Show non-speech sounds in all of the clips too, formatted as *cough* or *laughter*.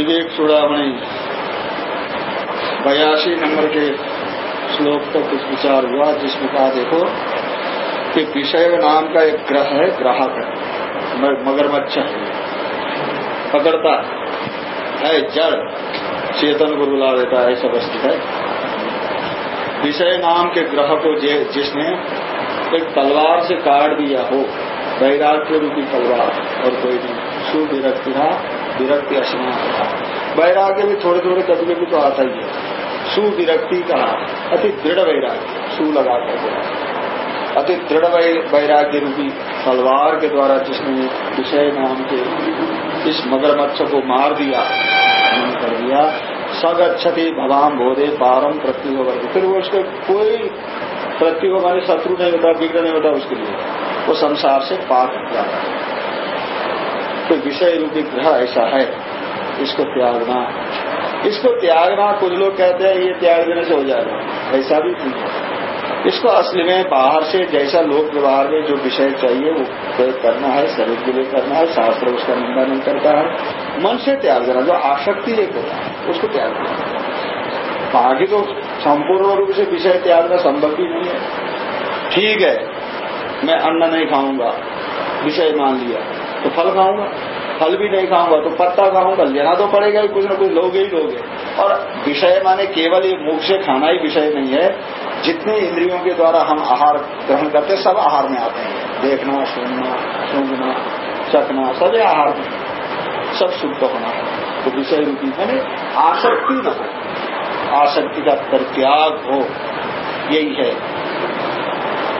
विवेक चूड़ामणि। बयासी नंबर के श्लोक तक कुछ विचार हुआ, जिसमें कहा, देखो, कि विषय नाम का एक ग्रह है, ग्राहक है। मगरमच्छ है। पकड़ता है। जड़। चेतन को रुला देता है, ऐसा वस्तु है। विषय नाम के ग्रह को जिसने एक तलवार से काट दिया हो, वैराग्य रूपी तलवार, और कोई नहीं। सुविरक्ति विरक्ति असमान वैराग्य भी थोड़े थोड़े कभी कभी तो आता ही है। सुविरक्ति का अति दृढ़ वैराग्य। सु लगा अति दृढ़ वैराग्य रूपी तलवार के द्वारा जिसने विषय नाम के इस मगरमच्छ को मार दिया कर दिया सगछति भवाम बोधे पारम प्रत्यु वर्ग। फिर वो उसके कोई प्रत्यु माने शत्रु नहीं होता बिगड़ नहीं होता उसके लिए। वो संसार से पार जाता है। तो विषय रूपी ग्रह ऐसा है। इसको त्यागना। इसको त्यागना कुछ लोग कहते हैं, ये त्याग देने से हो जाएगा। ऐसा भी नहीं है। इसको असली में बाहर से जैसा लोक व्यवहार में जो विषय चाहिए, वो प्रयोग करना है, शरीर के लिए करना है, शास्त्र उसका निंदा नहीं करता है। मन से त्याग देना, जो आसक्ति एक होता है, उसको त्याग देना। बाकी तो संपूर्ण रूप से विषय त्यागना संभव ही नहीं है। ठीक है, मैं अन्न नहीं खाऊँगा। विषय मान लिया। तो फल खाऊँगा, फल भी नहीं खाऊँगा तो पत्ता खाऊँगा, लेना तो पड़ेगा ही, कुछ ना कुछ लोगे ही लोगे। और विषय माने केवल ये मुख से खाना ही विषय नहीं है, जितने इंद्रियों के द्वारा हम आहार ग्रहण करते सब आहार में आते हैं। देखना, सुनना, सूंघना, चखना सब आहार में। सब शुद्ध होना तो विषय रूपी मैंने आसक्ति न हो। आसक्ति का त्याग हो। यही है।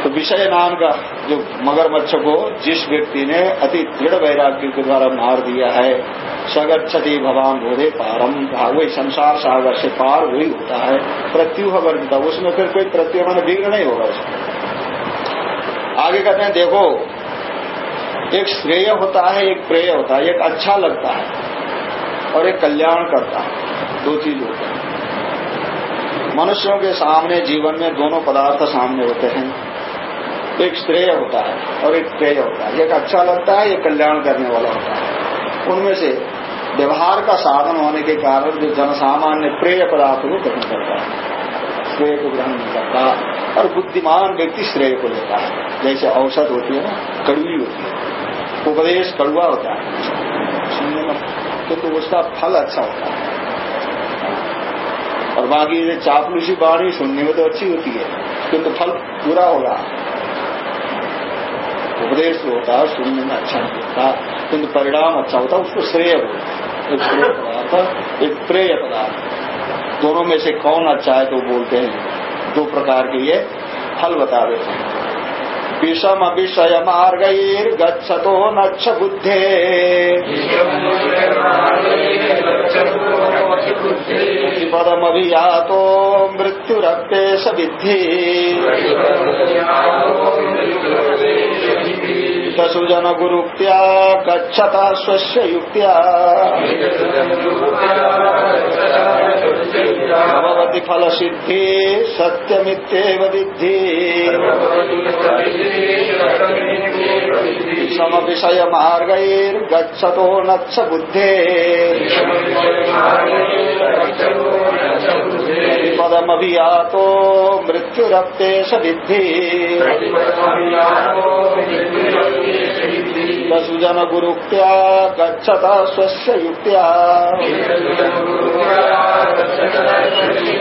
तो विषय नाम का जो मगरमच्छ को जिस व्यक्ति ने अति दृढ़ वैराग्य के द्वारा मार दिया है सगछति भगवान बोधे पारम वही संसार सागर से पार वही होता है। प्रत्युह वर्गिता उसमें फिर कोई प्रत्युह मैंने विघ्न नहीं होगा उसमें। आगे कहते हैं, देखो, एक श्रेय होता है, एक प्रेय होता है, एक अच्छा लगता है और एक कल्याण करता है। दो चीज़ होते हैं। मनुष्यों के सामने, जीवन में दोनों पदार्थ सामने होते हैं। एक श्रेय होता है और एक प्रेय होता है। एक अच्छा लगता है एक कल्याण करने वाला होता है। उनमें से व्यवहार का साधन होने के कारण जो जनसामान्य प्रेय पदार्थ को ग्रहण करता है। श्रेय को ग्रहण नहीं करता और बुद्धिमान व्यक्ति श्रेय को लेता है। जैसे औसत होती है ना कड़वी होती है। उपदेश कड़ुआ होता है। सुनने में तो, तो उसका फल अच्छा होता है। और बाकी चापलूसी बाणी सुनने में तो अच्छी होती है किंतु तो फल पूरा होगा उपदेश होता है सुनने में अच्छा नहीं होता, किंतु परिणाम अच्छा होता, उसको श्रेय बोलते एक प्रेय पदार्थ। दोनों में से कौन अच्छा है तो बोलते हैं, दो प्रकार के ये फल बता देते हैं। विषम विषय मार्गैर्गछतो नक्ष बुद्धे। पदमभियातो मृत्युरक्ते स विद्धि सुजन गुरुक्त्या गच्छता स्वस्य युक्त्या। भवति फल सिद्धि, सत्यमित्येव विद्धि सम विषय मार्गैर्गच्छतो नक्ष बुद्धे। पदमभियातो मृत्युरप्ते स विद्धि वसुजन गुरुक्त्या गच्छता स्वस्य युक्त्या।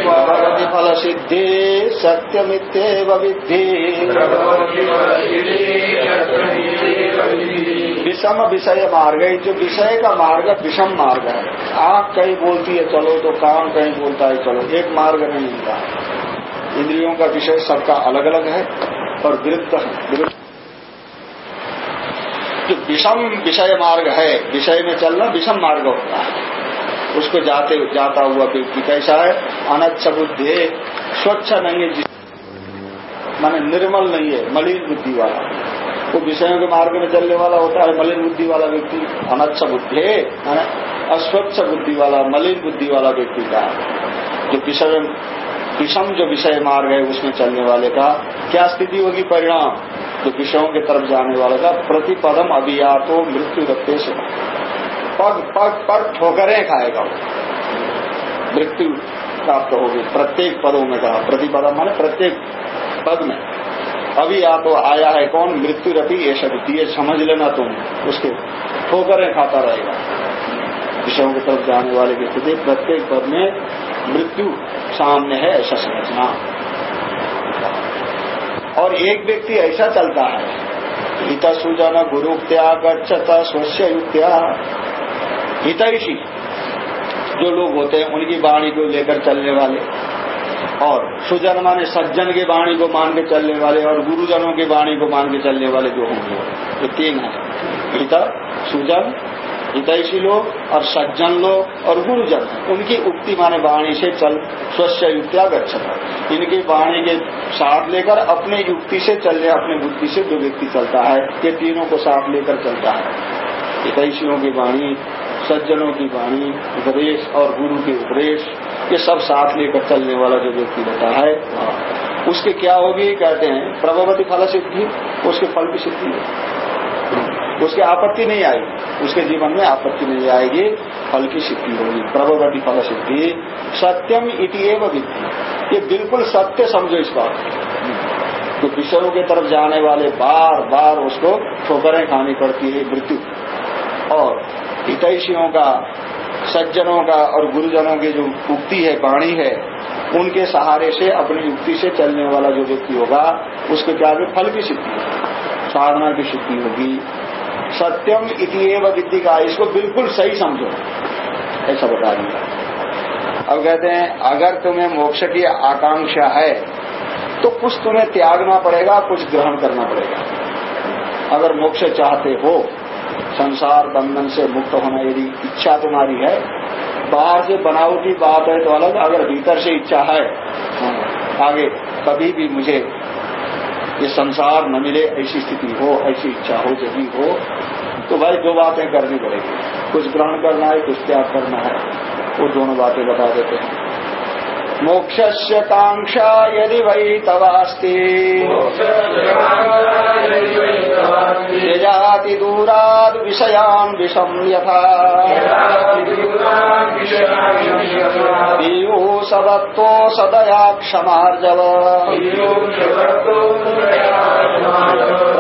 भगवती फल सिद्धि सत्यमित्येव विद्धि। विषम विषय मार्ग है। जो विषय का मार्ग विषम मार्ग है। आँख कहीं बोलती है, चलो तो काम कहीं बोलता है, चलो, एक मार्ग नहीं मिलता। इंद्रियों का विषय सबका अलग अलग है और विरुद्ध जो विषम विषय मार्ग है। विषय में चलना विषम मार्ग होता है। उसको जाते, जाता हुआ व्यक्ति कैसा है? अनच्छ बुद्धि स्वच्छ नहीं है माने निर्मल नहीं है, मलिन बुद्धि वाला। वो विषयों के मार्ग में चलने वाला होता है मलिन बुद्धि वाला व्यक्ति, अनच्छ बुद्धि, माने अस्वच्छ बुद्धि वाला, मलिन बुद्धि वाला व्यक्ति का। जो विषय, विषम जो विषय मार्ग है उसमें चलने वाले का क्या स्थिति होगी परिणाम? जो विषयों की तरफ़ जाने वाले का प्रतिपदम अभियातो मृत्यु रखते से पग पग पर ठोकरें खाएगा वो। मृत्यु प्राप्त होगी प्रत्येक पदों में कहा प्रतिपदा माने प्रत्येक पद में। अभी आप तो आया है कौन? मृत्यु रपी ये शक्ति ये समझ लेना तुम। उसके ठोकर खाता रहेगा। विषयों की तरफ़ जाने वाले की स्थिति प्रत्येक पद में मृत्यु सामने है, ऐसा समझना। और एक व्यक्ति ऐसा चलता है, हिता सुजन गुरुक्त्या गच्छता स्वस्य युक्त्या। हितैषी जो लोग होते हैं, उनकी वाणी को लेकर चलने वाले। और सुजन माने सज्जन की वाणी को मान के चलने वाले और गुरुजनों की वाणी को मान के चलने वाले जो होंगे, ये तीन है। हिता, सुजन, हितैषी लोग और सज्जन लोग और गुरुजन। उनकी उक्ति माने वाणी से चल स्वस्थ युक्तिया गच्छता। इनकी वाणी के साथ लेकर अपने युक्ति से चलने, अपने बुद्धि से जो व्यक्ति चलता है, ये तीनों को साथ लेकर चलता है। हितैषियों की वाणी सज्जनों की वाणी, उपदेश और गुरु के उपदेश, ये सब साथ लेकर चलने वाला जो व्यक्ति होता है, उसके क्या होगी, कहते हैं, प्रभवती फल सिद्धि उसके फल की सिद्धि उसकी आपत्ति नहीं आएगी, उसके जीवन में आपत्ति नहीं आएगी, फल की सिद्धि होगी, प्रभवती फल सिद्धि सत्यम इति एवं विद्धि। ये बिल्कुल सत्य समझो इस बात तो विषयों की तरफ़ जाने वाले बार बार उसको ठोकरें खानी पड़ती है, मृत्यु। और हितैषियों का, सज्जनों का और गुरुजनों की जो उक्ति है, वाणी है, उनके सहारे से, अपनी युक्ति से चलने वाला जो व्यक्ति होगा, उसके क्या फल की सिद्धि साधना की सिद्धि होगी। सत्यम इतिव विद्धि का इसको बिल्कुल सही समझो। ऐसा बता दिया। अब कहते हैं, अगर तुम्हें मोक्ष की आकांक्षा है तो कुछ तुम्हें त्यागना पड़ेगा, कुछ ग्रहण करना पड़ेगा। अगर मोक्ष चाहते हो संसार बंधन से मुक्त होना यदि इच्छा तुम्हारी है, बाहर से बनावटी बात है तो अलग, अगर भीतर से इच्छा है आगे कभी भी मुझे ये संसार न मिले, ऐसी स्थिति हो, ऐसी इच्छा हो, जगी हो तो भाई दो बातें करनी पड़ेगी। कुछ ग्रहण करना है, कुछ त्याग करना है, वो दोनों बातें बता देते हैं। मोक्षस्य कांक्षा यदि वै तवास्ति यजाति दूराद् विषयान् विषम् यथा। पीयूषवत्तो सदया क्षमार्जव।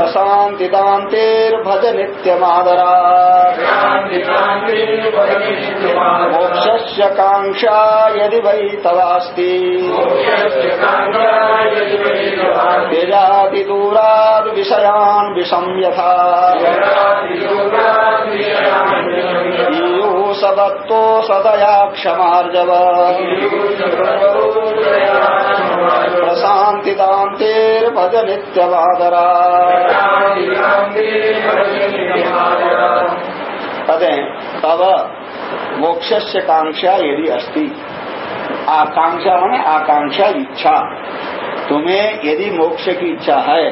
प्रशान्तिदान्तेर्भज नित्यमादरा मोक्षस्य कांक्षा यदि वै तवास्ति। तेजातिदूराद् विषयान् विषम् यथा। ईयूषवत्तो सदया क्षमार्जव प्रशान्तिदान्तेर्भज नित्यमादरा कहते तब मोक्ष कांक्षा यदि अस्ति आकांक्षा माने आकांक्षा इच्छा। तुम्हें यदि मोक्ष की इच्छा है,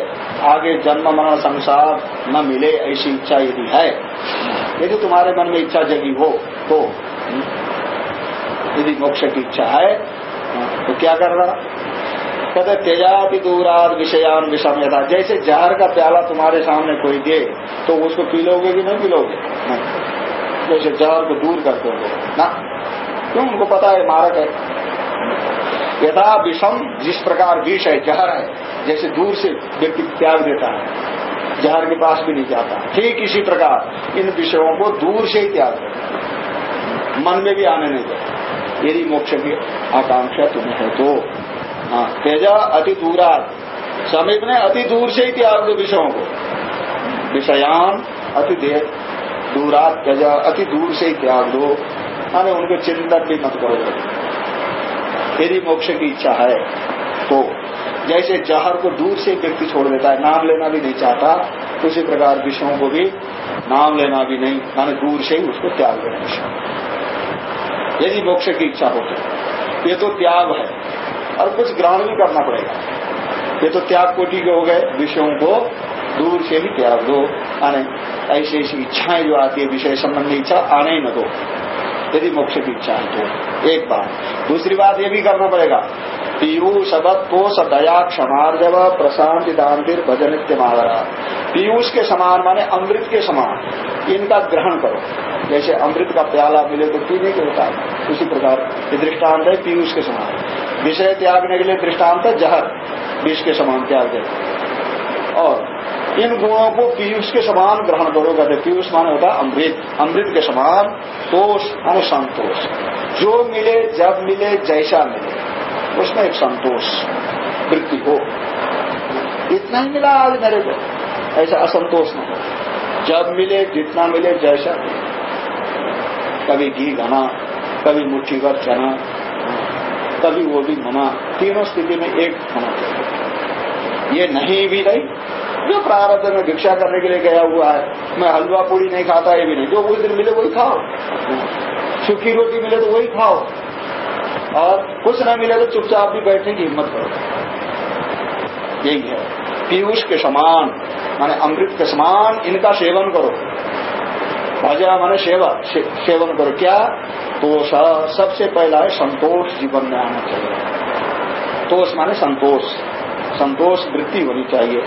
आगे जन्म मरण संसार न मिले ऐसी इच्छा यदि है, यदि तुम्हारे मन में इच्छा जगी हो तो यदि मोक्ष की इच्छा है तो क्या करना कहते तेजाति दूराद विषयान विषम यथा जैसे जहर का प्याला तुम्हारे सामने कोई दे तो उसको पी लोगे कि नहीं पी लोगे जैसे जहर को दूर करते हो ना? क्यों? उनको पता है, मारक है। यथा विषम, जिस प्रकार विष है, जहर है, जैसे दूर से व्यक्ति त्याग देता है, जहर के पास भी नहीं जाता। ठीक इसी प्रकार, इन विषयों को दूर से ही त्याग देता मन में भी आने नहीं देता यदि मोक्ष की आकांक्षा तुम्हें है तो। हाँ तेजा अति दूरा समीप ने अति दूर से ही त्याग दो विषयों को। विषयान अति देर दूरा तेजा अति दूर से ही त्याग दो। माने उनके चिंतन भी मत करो। यदि मोक्ष की इच्छा है। तो जैसे जहर को दूर से व्यक्ति छोड़ देता है, नाम लेना भी नहीं चाहता उसी प्रकार विषयों को भी नाम लेना भी नहीं, माने दूर से ही उसको त्याग देना विषय। यदि मोक्ष की इच्छा हो तो ये तो त्याग है, और कुछ ग्रहण भी करना पड़ेगा। ये तो त्याग कोटि के हो गए, विषयों को दूर से ही त्याग दो आने ऐसी ऐसी इच्छाएँ जो आती है, विषय संबंधी इच्छा आने ही न दो। यदि मोक्ष की इच्छा है। तो एक बात। दूसरी बात ये भी करना पड़ेगा। पीयूष तो दया क्षमार्जव प्रशांति दांतिर भजन महारा पीयूष के समान माने अमृत के समान। इनका ग्रहण करो। जैसे अमृत का प्याला मिले तो पीने के होता है। उसी प्रकार ये दृष्टांत है पीयूष के समान। विषय त्यागने के लिए दृष्टांत है जहर। विष के समान त्याग दे और इन गुणों को पीयूष के समान ग्रहण करो कहते पीयूष मान होता अमृत अमृत के समान तोष माने संतोष। जो मिले, जब मिले, जैसा मिले, उसमें एक संतोष वृत्ति हो। इतना ही मिला आज मेरे को। ऐसा असंतोष न हो। जब मिले, जितना मिले, जैसा मिले। कभी घी घना, कभी मुट्ठी भर चना, कभी वो भी मना। तीनों स्थिति में एक होना चाहिए। ये नहीं भी नहीं, जो प्रारब्ध में भिक्षा करने के लिए गया हुआ है, मैं हलवा पूरी नहीं खाता, ये भी नहीं। जो उस दिन मिले वही खाओ। सूखी रोटी मिले तो वही खाओ। और कुछ न मिले तो चुपचाप भी बैठने की हिम्मत करो। यही है। पीयूष के समान, माने अमृत के समान इनका सेवन करो। भजा माने सेवा सेवन करो। क्या? तो सबसे पहला है संतोष जीवन में आना चाहिए। तोष माने संतोष। संतोष वृत्ति होनी चाहिए।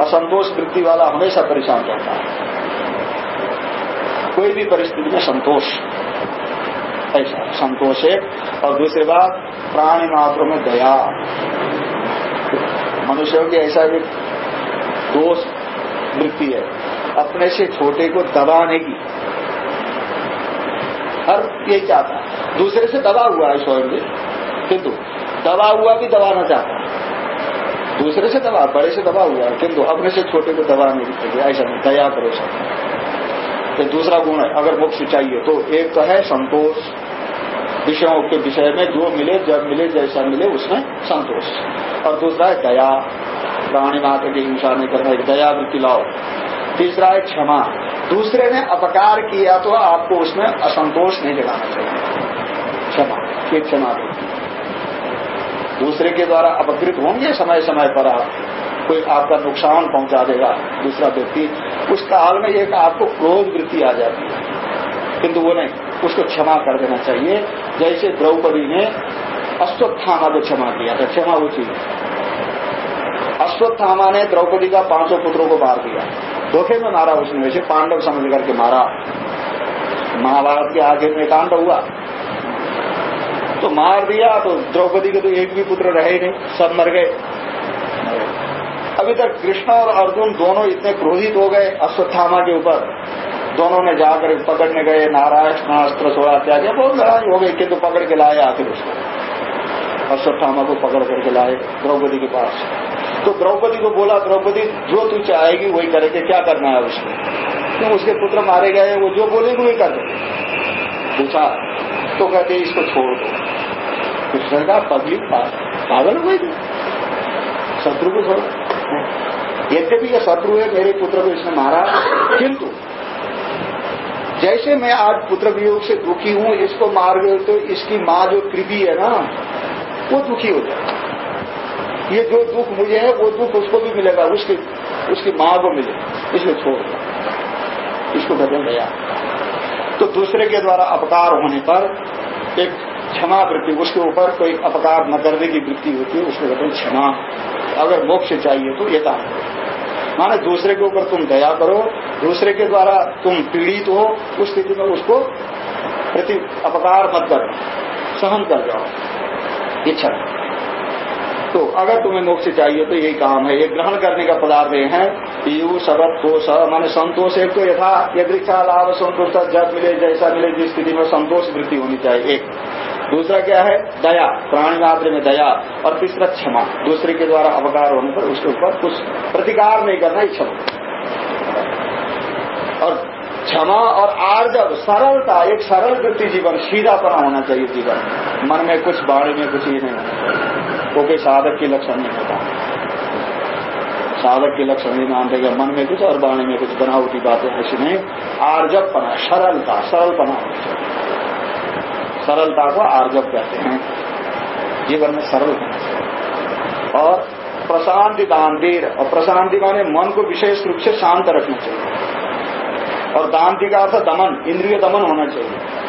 असंतोष वृत्ति वाला हमेशा परेशान रहता है। कोई भी परिस्थिति में संतोष। ऐसा, संतोष है और दूसरी बात, प्राणी मात्र में दया। मनुष्यों की ऐसा भी दोष वृत्ति है। अपने से छोटे को दबाने की। हर ये चाहता दूसरे से दबा हुआ है स्वयं भी। किंतु, दबा हुआ भी दबाना चाहता दूसरे से दबा, बड़े से दबा हुआ है किंतु अपने से छोटे को दबा नहीं चाहिए ऐसा नहीं, दया करो सब। तो दूसरा गुण है, अगर मोक्ष चाहिए तो एक तो है संतोष। विषयों के विषय में जो मिले, जब मिले, जैसा मिले, उसमें संतोष। और दूसरा है दया। प्राणी मात्र की हिंसा नहीं करना दया वृत्ति लाओ। तीसरा है क्षमा। दूसरे ने अपकार किया तो आपको उसमें असंतोष नहीं जगाना चाहिए। क्षमा, ये क्षमा। वृत्ति दूसरे के द्वारा अपकृत होंगे समय समय पर आप। कोई आपका नुकसान पहुँचा देगा। दूसरा व्यक्ति, उस काल में एक आपको क्रोध वृत्ति आ जाती है। किंतु वो नहीं। उसको क्षमा कर देना चाहिए। जैसे द्रौपदी ने अश्वत्थामा को क्षमा किया था। क्षमा वो चीज़ अश्वत्थामा ने द्रौपदी का पाँचों पुत्रों को मार दिया। धोखे में मारा उसने। वैसे पांडव समझ करके मारा। महाभारत के आगे में कांड हुआ। तो मार दिया तो द्रौपदी के तो एक भी पुत्र रहे नहीं, सब मर गए। अभी तक कृष्ण और अर्जुन दोनों इतने क्रोधित हो गए अश्वत्थामा के ऊपर। दोनों ने जाकर पकड़ने गए, नारायण अस्त्र सोड़ा त्याग, बहुत लड़ाई हो गई, किंतु पकड़ के लाए आखिर उसको। अश्वत्थामा को पकड़ करके लाए द्रौपदी के पास। तो द्रौपदी को बोला, द्रौपदी, जो तू चाहेगी वही करेगी, क्या करना है उसको? क्यों उसके पुत्र मारे गए, वो जो बोलेगी वही कर पूछा तो कहते, इसको छोड़ दो। कृष्ण का पब्लिक पागल हुए थे। शत्रु को छोड़। यद्यपि यह शत्रु है, मेरे पुत्र को इसने मारा। किंतु, जैसे मैं आज पुत्र वियोग से दुखी हूँ, इसको मार गए तो इसकी माँ जो कृपी है ना, वो दुखी हो जाए। ये जो दुख मुझे है, वो दुख उसको भी मिलेगा, उसकी उसकी माँ को मिले। इसलिए छोड़ इसको बदल गया तो दूसरे के द्वारा अपकार होने पर एक क्षमा वृत्ति उसके ऊपर कोई अपकार न करने की वृत्ति होती है, उसको कहते हैं क्षमा। अगर मोक्ष चाहिए तो ये काम माने दूसरे के ऊपर तुम दया करो, दूसरे के द्वारा तुम पीड़ित हो, उस स्थिति में उसको प्रति अपकार मत करो, सहन कर जाओ। इच्छा तो अगर तुम्हें मोक्ष चाहिए तो यही काम है। ये ग्रहण करने का पदार्थ ये है, पीयू शबद कोष माने संतोष एक तो यथा यदृक्षा लाभ संतोष जब मिले, जैसा मिले, जिस स्थिति में संतोष वृद्धि होनी चाहिए। एक दूसरा क्या है? दया। प्राणी मात्र में दया और तीसरा क्षमा। दूसरे के द्वारा अवकार होने पर उसके ऊपर कुछ प्रतिकार नहीं करना ही क्षमा। और क्षमा और आर्जव, सरलता, एक सरल वृत्ति जीवन, सीधापना होना चाहिए जीवन। मन में कुछ, बाणी में कुछ ही नहीं वो कोई साधक की लक्षण नहीं होता। साधक के लक्षण नहीं मानते कि मन में कुछ और बाणी में कुछ बनावटी बातें ऐसी नहीं। आर्जव पना सरलता सरल पना सरलता को आर्जव कहते हैं। जीवन में सरल और प्रशांति दानवीर और प्रशांति माने मन को विशेष रूप से शांत रखना चाहिए। और दांति का अर्थ दमन, इंद्रिय दमन होना चाहिए।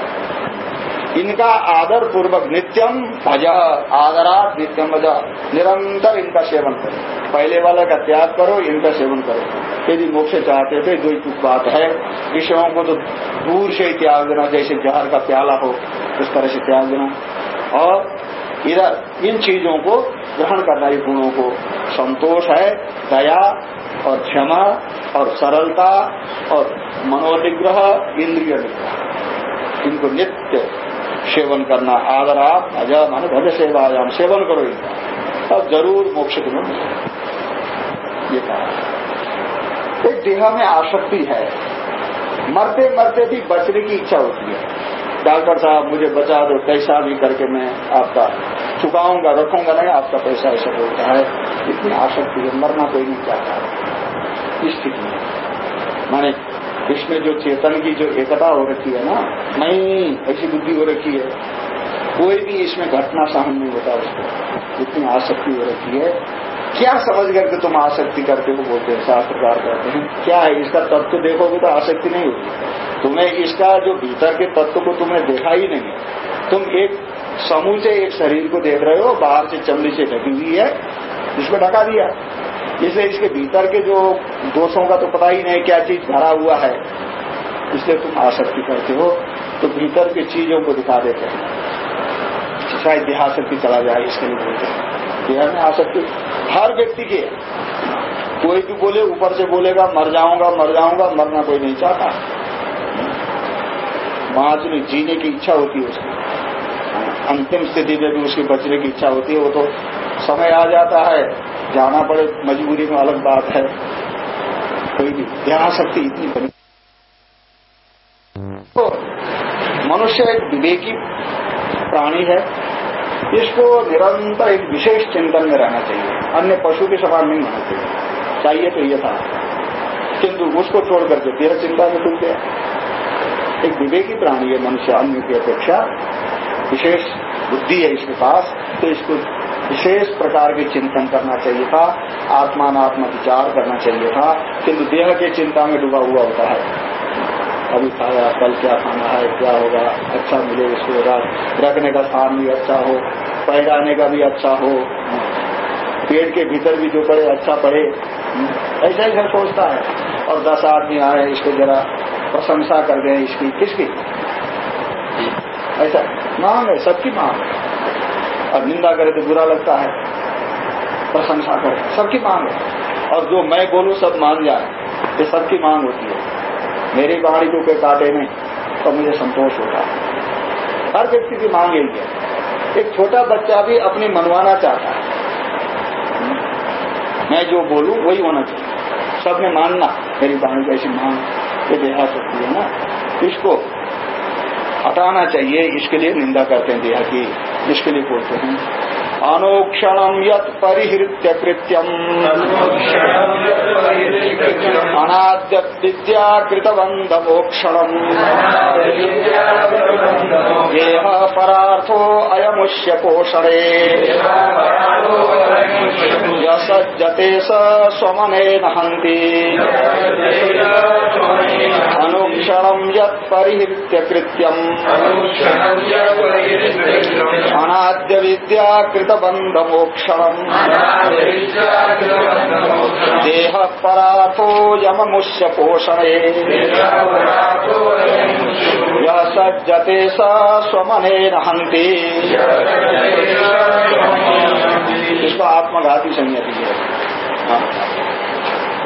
इनका आदर पूर्वक नित्यम भज, आदरात नित्यम भज। निरंतर इनका सेवन करो। पहले वाला का त्याग करो, इनका सेवन करो। यदि मोक्ष चाहते थे, दो कुछ बात है। विषयों को तो दूर से ही त्याग देना, जैसे जहर का प्याला हो, उस तरह से त्याग देना। और इधर, इन चीज़ों को ग्रहण करना ये गुणों को। संतोष है, दया और क्षमा और सरलता और मनोनिग्रह, इंद्रिय निग्रह। इनको नित्य सेवन करना आदर आप अजा मान भज सेवायाम सेवन करो इनका। तब ज़रूर मोक्ष तुम्हें ये कहा। एक देह में आसक्ति है। मरते मरते भी बचने की इच्छा होती है। डॉक्टर साहब, मुझे बचा दो कैसा भी करके मैं आपका चुकाऊँगा, रखूँगा, नहीं, आपका पैसा ऐसा होता है। इतनी आसक्ति है, मरना कोई नहीं चाहता। इस स्थिति में। माने इसमें जो चेतन की जो एकता हो रखी है ना, नहीं, ऐसी बुद्धि हो रखी है, कोई भी इसमें घटना सहन नहीं होता उसको, इतनी आसक्ति हो रखी है। क्या समझ करके तुम आसक्ति करते हो, बोलते हैं, शास्त्रकार कहते हैं। क्या है, इसका तत्व देखोगे तो आसक्ति नहीं होगी। तुम्हें इसका जो भीतर के तत्व को तुमने देखा ही नहीं, तुम एक समूचे एक शरीर को देख रहे हो, बाहर से चमड़ी से ढकी हुई है इसको ढका दिया। इसलिए इसके भीतर के जो दोषों का तो पता ही नहीं क्या चीज़ भरा हुआ है इसलिए तुम आसक्ति करते हो तो भीतर की चीज़ों को दिखा देते हैं। शायद देहाशक्ति चला जाए इसके लिए। बोलते हैं देह में आसक्ति। हर व्यक्ति के, कोई भी बोले, ऊपर से बोलेगा, मर जाऊँगा मर जाऊँगा, मरना कोई नहीं चाहता। बांचने जीने की इच्छा होती है उसकी। अंतिम स्थिति में भी उसकी बचने की इच्छा होती है, वो तो समय आ जाता है, जाना पड़े, मजबूरी में अलग बात है। कोई भी यहाँ शक्ति इतनी बनी। तो मनुष्य एक विवेकी प्राणी है। इसको निरंतर एक विशेष चिंतन में रहना चाहिए। अन्य पशु के समान नहीं होना चाहिए। चाहिए तो ये था। किंतु उसको छोड़ करके तेरा चिंता में डूब गया एक विवेकी प्राणी है मनुष्य। अन्य की अपेक्षा विशेष बुद्धि है इसके पास तो इसको विशेष प्रकार के चिंतन करना चाहिए था आत्मात्म विचार करना चाहिए था, किंतु देह के चिंता में डूबा हुआ होता है। अभी खाया, कल क्या खाना है, क्या होगा अच्छा मिले इसको रखने का स्थान भी अच्छा हो, पहराने का भी अच्छा हो, पेट के भीतर भी जो पड़े अच्छा पड़े, ऐसा ही घर सोचता है। और दस आदमी आए, इसको जरा प्रशंसा कर गए इसकी किसकी? ऐसा मांग है सबकी मांग है। और निंदा करे तो बुरा लगता है, प्रशंसा करे सबकी मांग है। और जो मैं बोलूँ, सब मान जाए ये सबकी मांग होती है। मेरी कहानी को कोई काटे नहीं तो मुझे संतोष होता है। हर व्यक्ति की मांग यही है। एक छोटा बच्चा भी अपनी मनवाना चाहता है। मैं जो बोलूँ, वही होना चाहिए। सबने मानना, मेरी कहानी ऐसी मांग ये देहा सकती है ना। इसको हटाना चाहिए इसके लिए निंदा करते हैं देहा की इसके लिए बोलते हैं। अनुक्षण यत परिहृत्य कृत्यम अनाद्य विद्याकृतबंध मोक्षण देह परार्थो अयमुष्य पोषणे। यसज्जते स स्वमनेन हन्ति अनुक्षण यत परिहृत्य कृत्यम अनाद्य विद्याकृत बंध मोक्षण देह पराथो यममुष्य पोषणे सज्जते स स्वमनेन हंति इसको आत्मघाती संयति है। हाँ।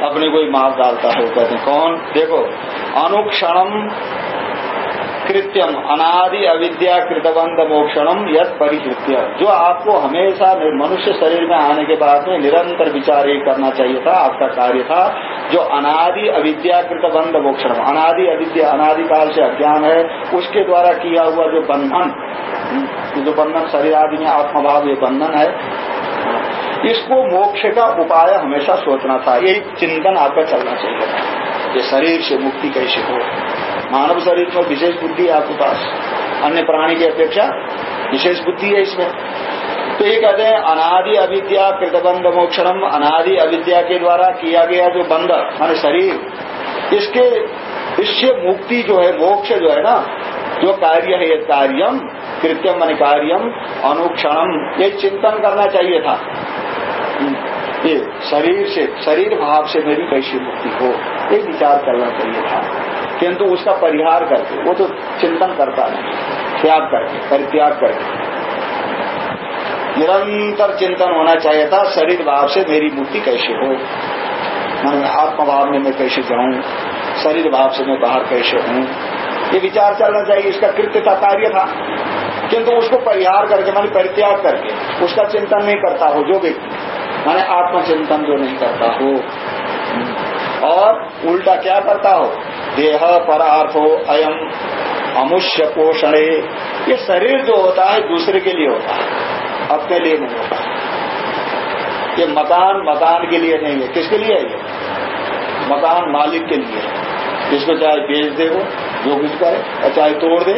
अपने कोई मार डालता है कहते कौन? देखो, अनुक्षणम कृत्यम, अनादि अविद्या कृतबंध मोक्षणम यद परिकृत्य जो आपको हमेशा मनुष्य शरीर में आने के बाद में निरंतर विचार ये करना चाहिए था, आपका कार्य था, जो अनादि अविद्या कृतबंध मोक्षणम अनादि अविद्या अनादिकाल से अज्ञान है, उसके द्वारा किया हुआ जो बंधन जो बंधन शरीर आदि में आत्मभाव ये बंधन है, इसको मोक्ष का उपाय हमेशा सोचना था, यही चिंतन आपका चलना चाहिए। ये शरीर से मुक्ति कैसे हो? मानव शरीर में विशेष बुद्धि है आपके पास। अन्य प्राणी की अपेक्षा विशेष बुद्धि है इसमें। तो ये कहते हैं, अनादि अविद्या कृतबंध मोक्षणम, अनादि अविद्या के द्वारा किया गया जो बंध, मान शरीर, इसके, इससे मुक्ति जो है, मोक्ष जो है ना, जो कार्य है, ये कार्यम, कृत्यम मन कार्यम, अनुक्षणम, ये चिंतन करना चाहिए था। ये शरीर से, शरीर भाव से मेरी कैसी मुक्ति हो, ये विचार करना चाहिए था। किंतु उसका परिहार करके, वो तो चिंतन करता नहीं, त्याग करके, परित्याग करके। निरंतर चिंतन होना चाहिए था, शरीर भाव से मेरी मुक्ति कैसे हो? मन आत्मभाव में मैं कैसे जाऊँ? शरीर भाव से मैं बाहर कैसे हूँ? ये विचार चलना चाहिए, इसका कृत्य का कार्य था। किंतु उसको परिहार करके, मैंने परित्याग करके, उसका चिंतन नहीं करता हो जो व्यक्ति मैंने आत्मचिंतन जो नहीं करता हो। और उल्टा क्या करता हो? देह परार्थो अयम अमुष्य पोषण ये शरीर जो होता है, दूसरे के लिए होता है, अपने लिए नहीं होता ये मकान मकान के लिए नहीं है। किसके लिए है ये? मकान मालिक के लिए है। जिसको चाहे बेच दे वो, जो कुछ करे, और चाहे तोड़ दे।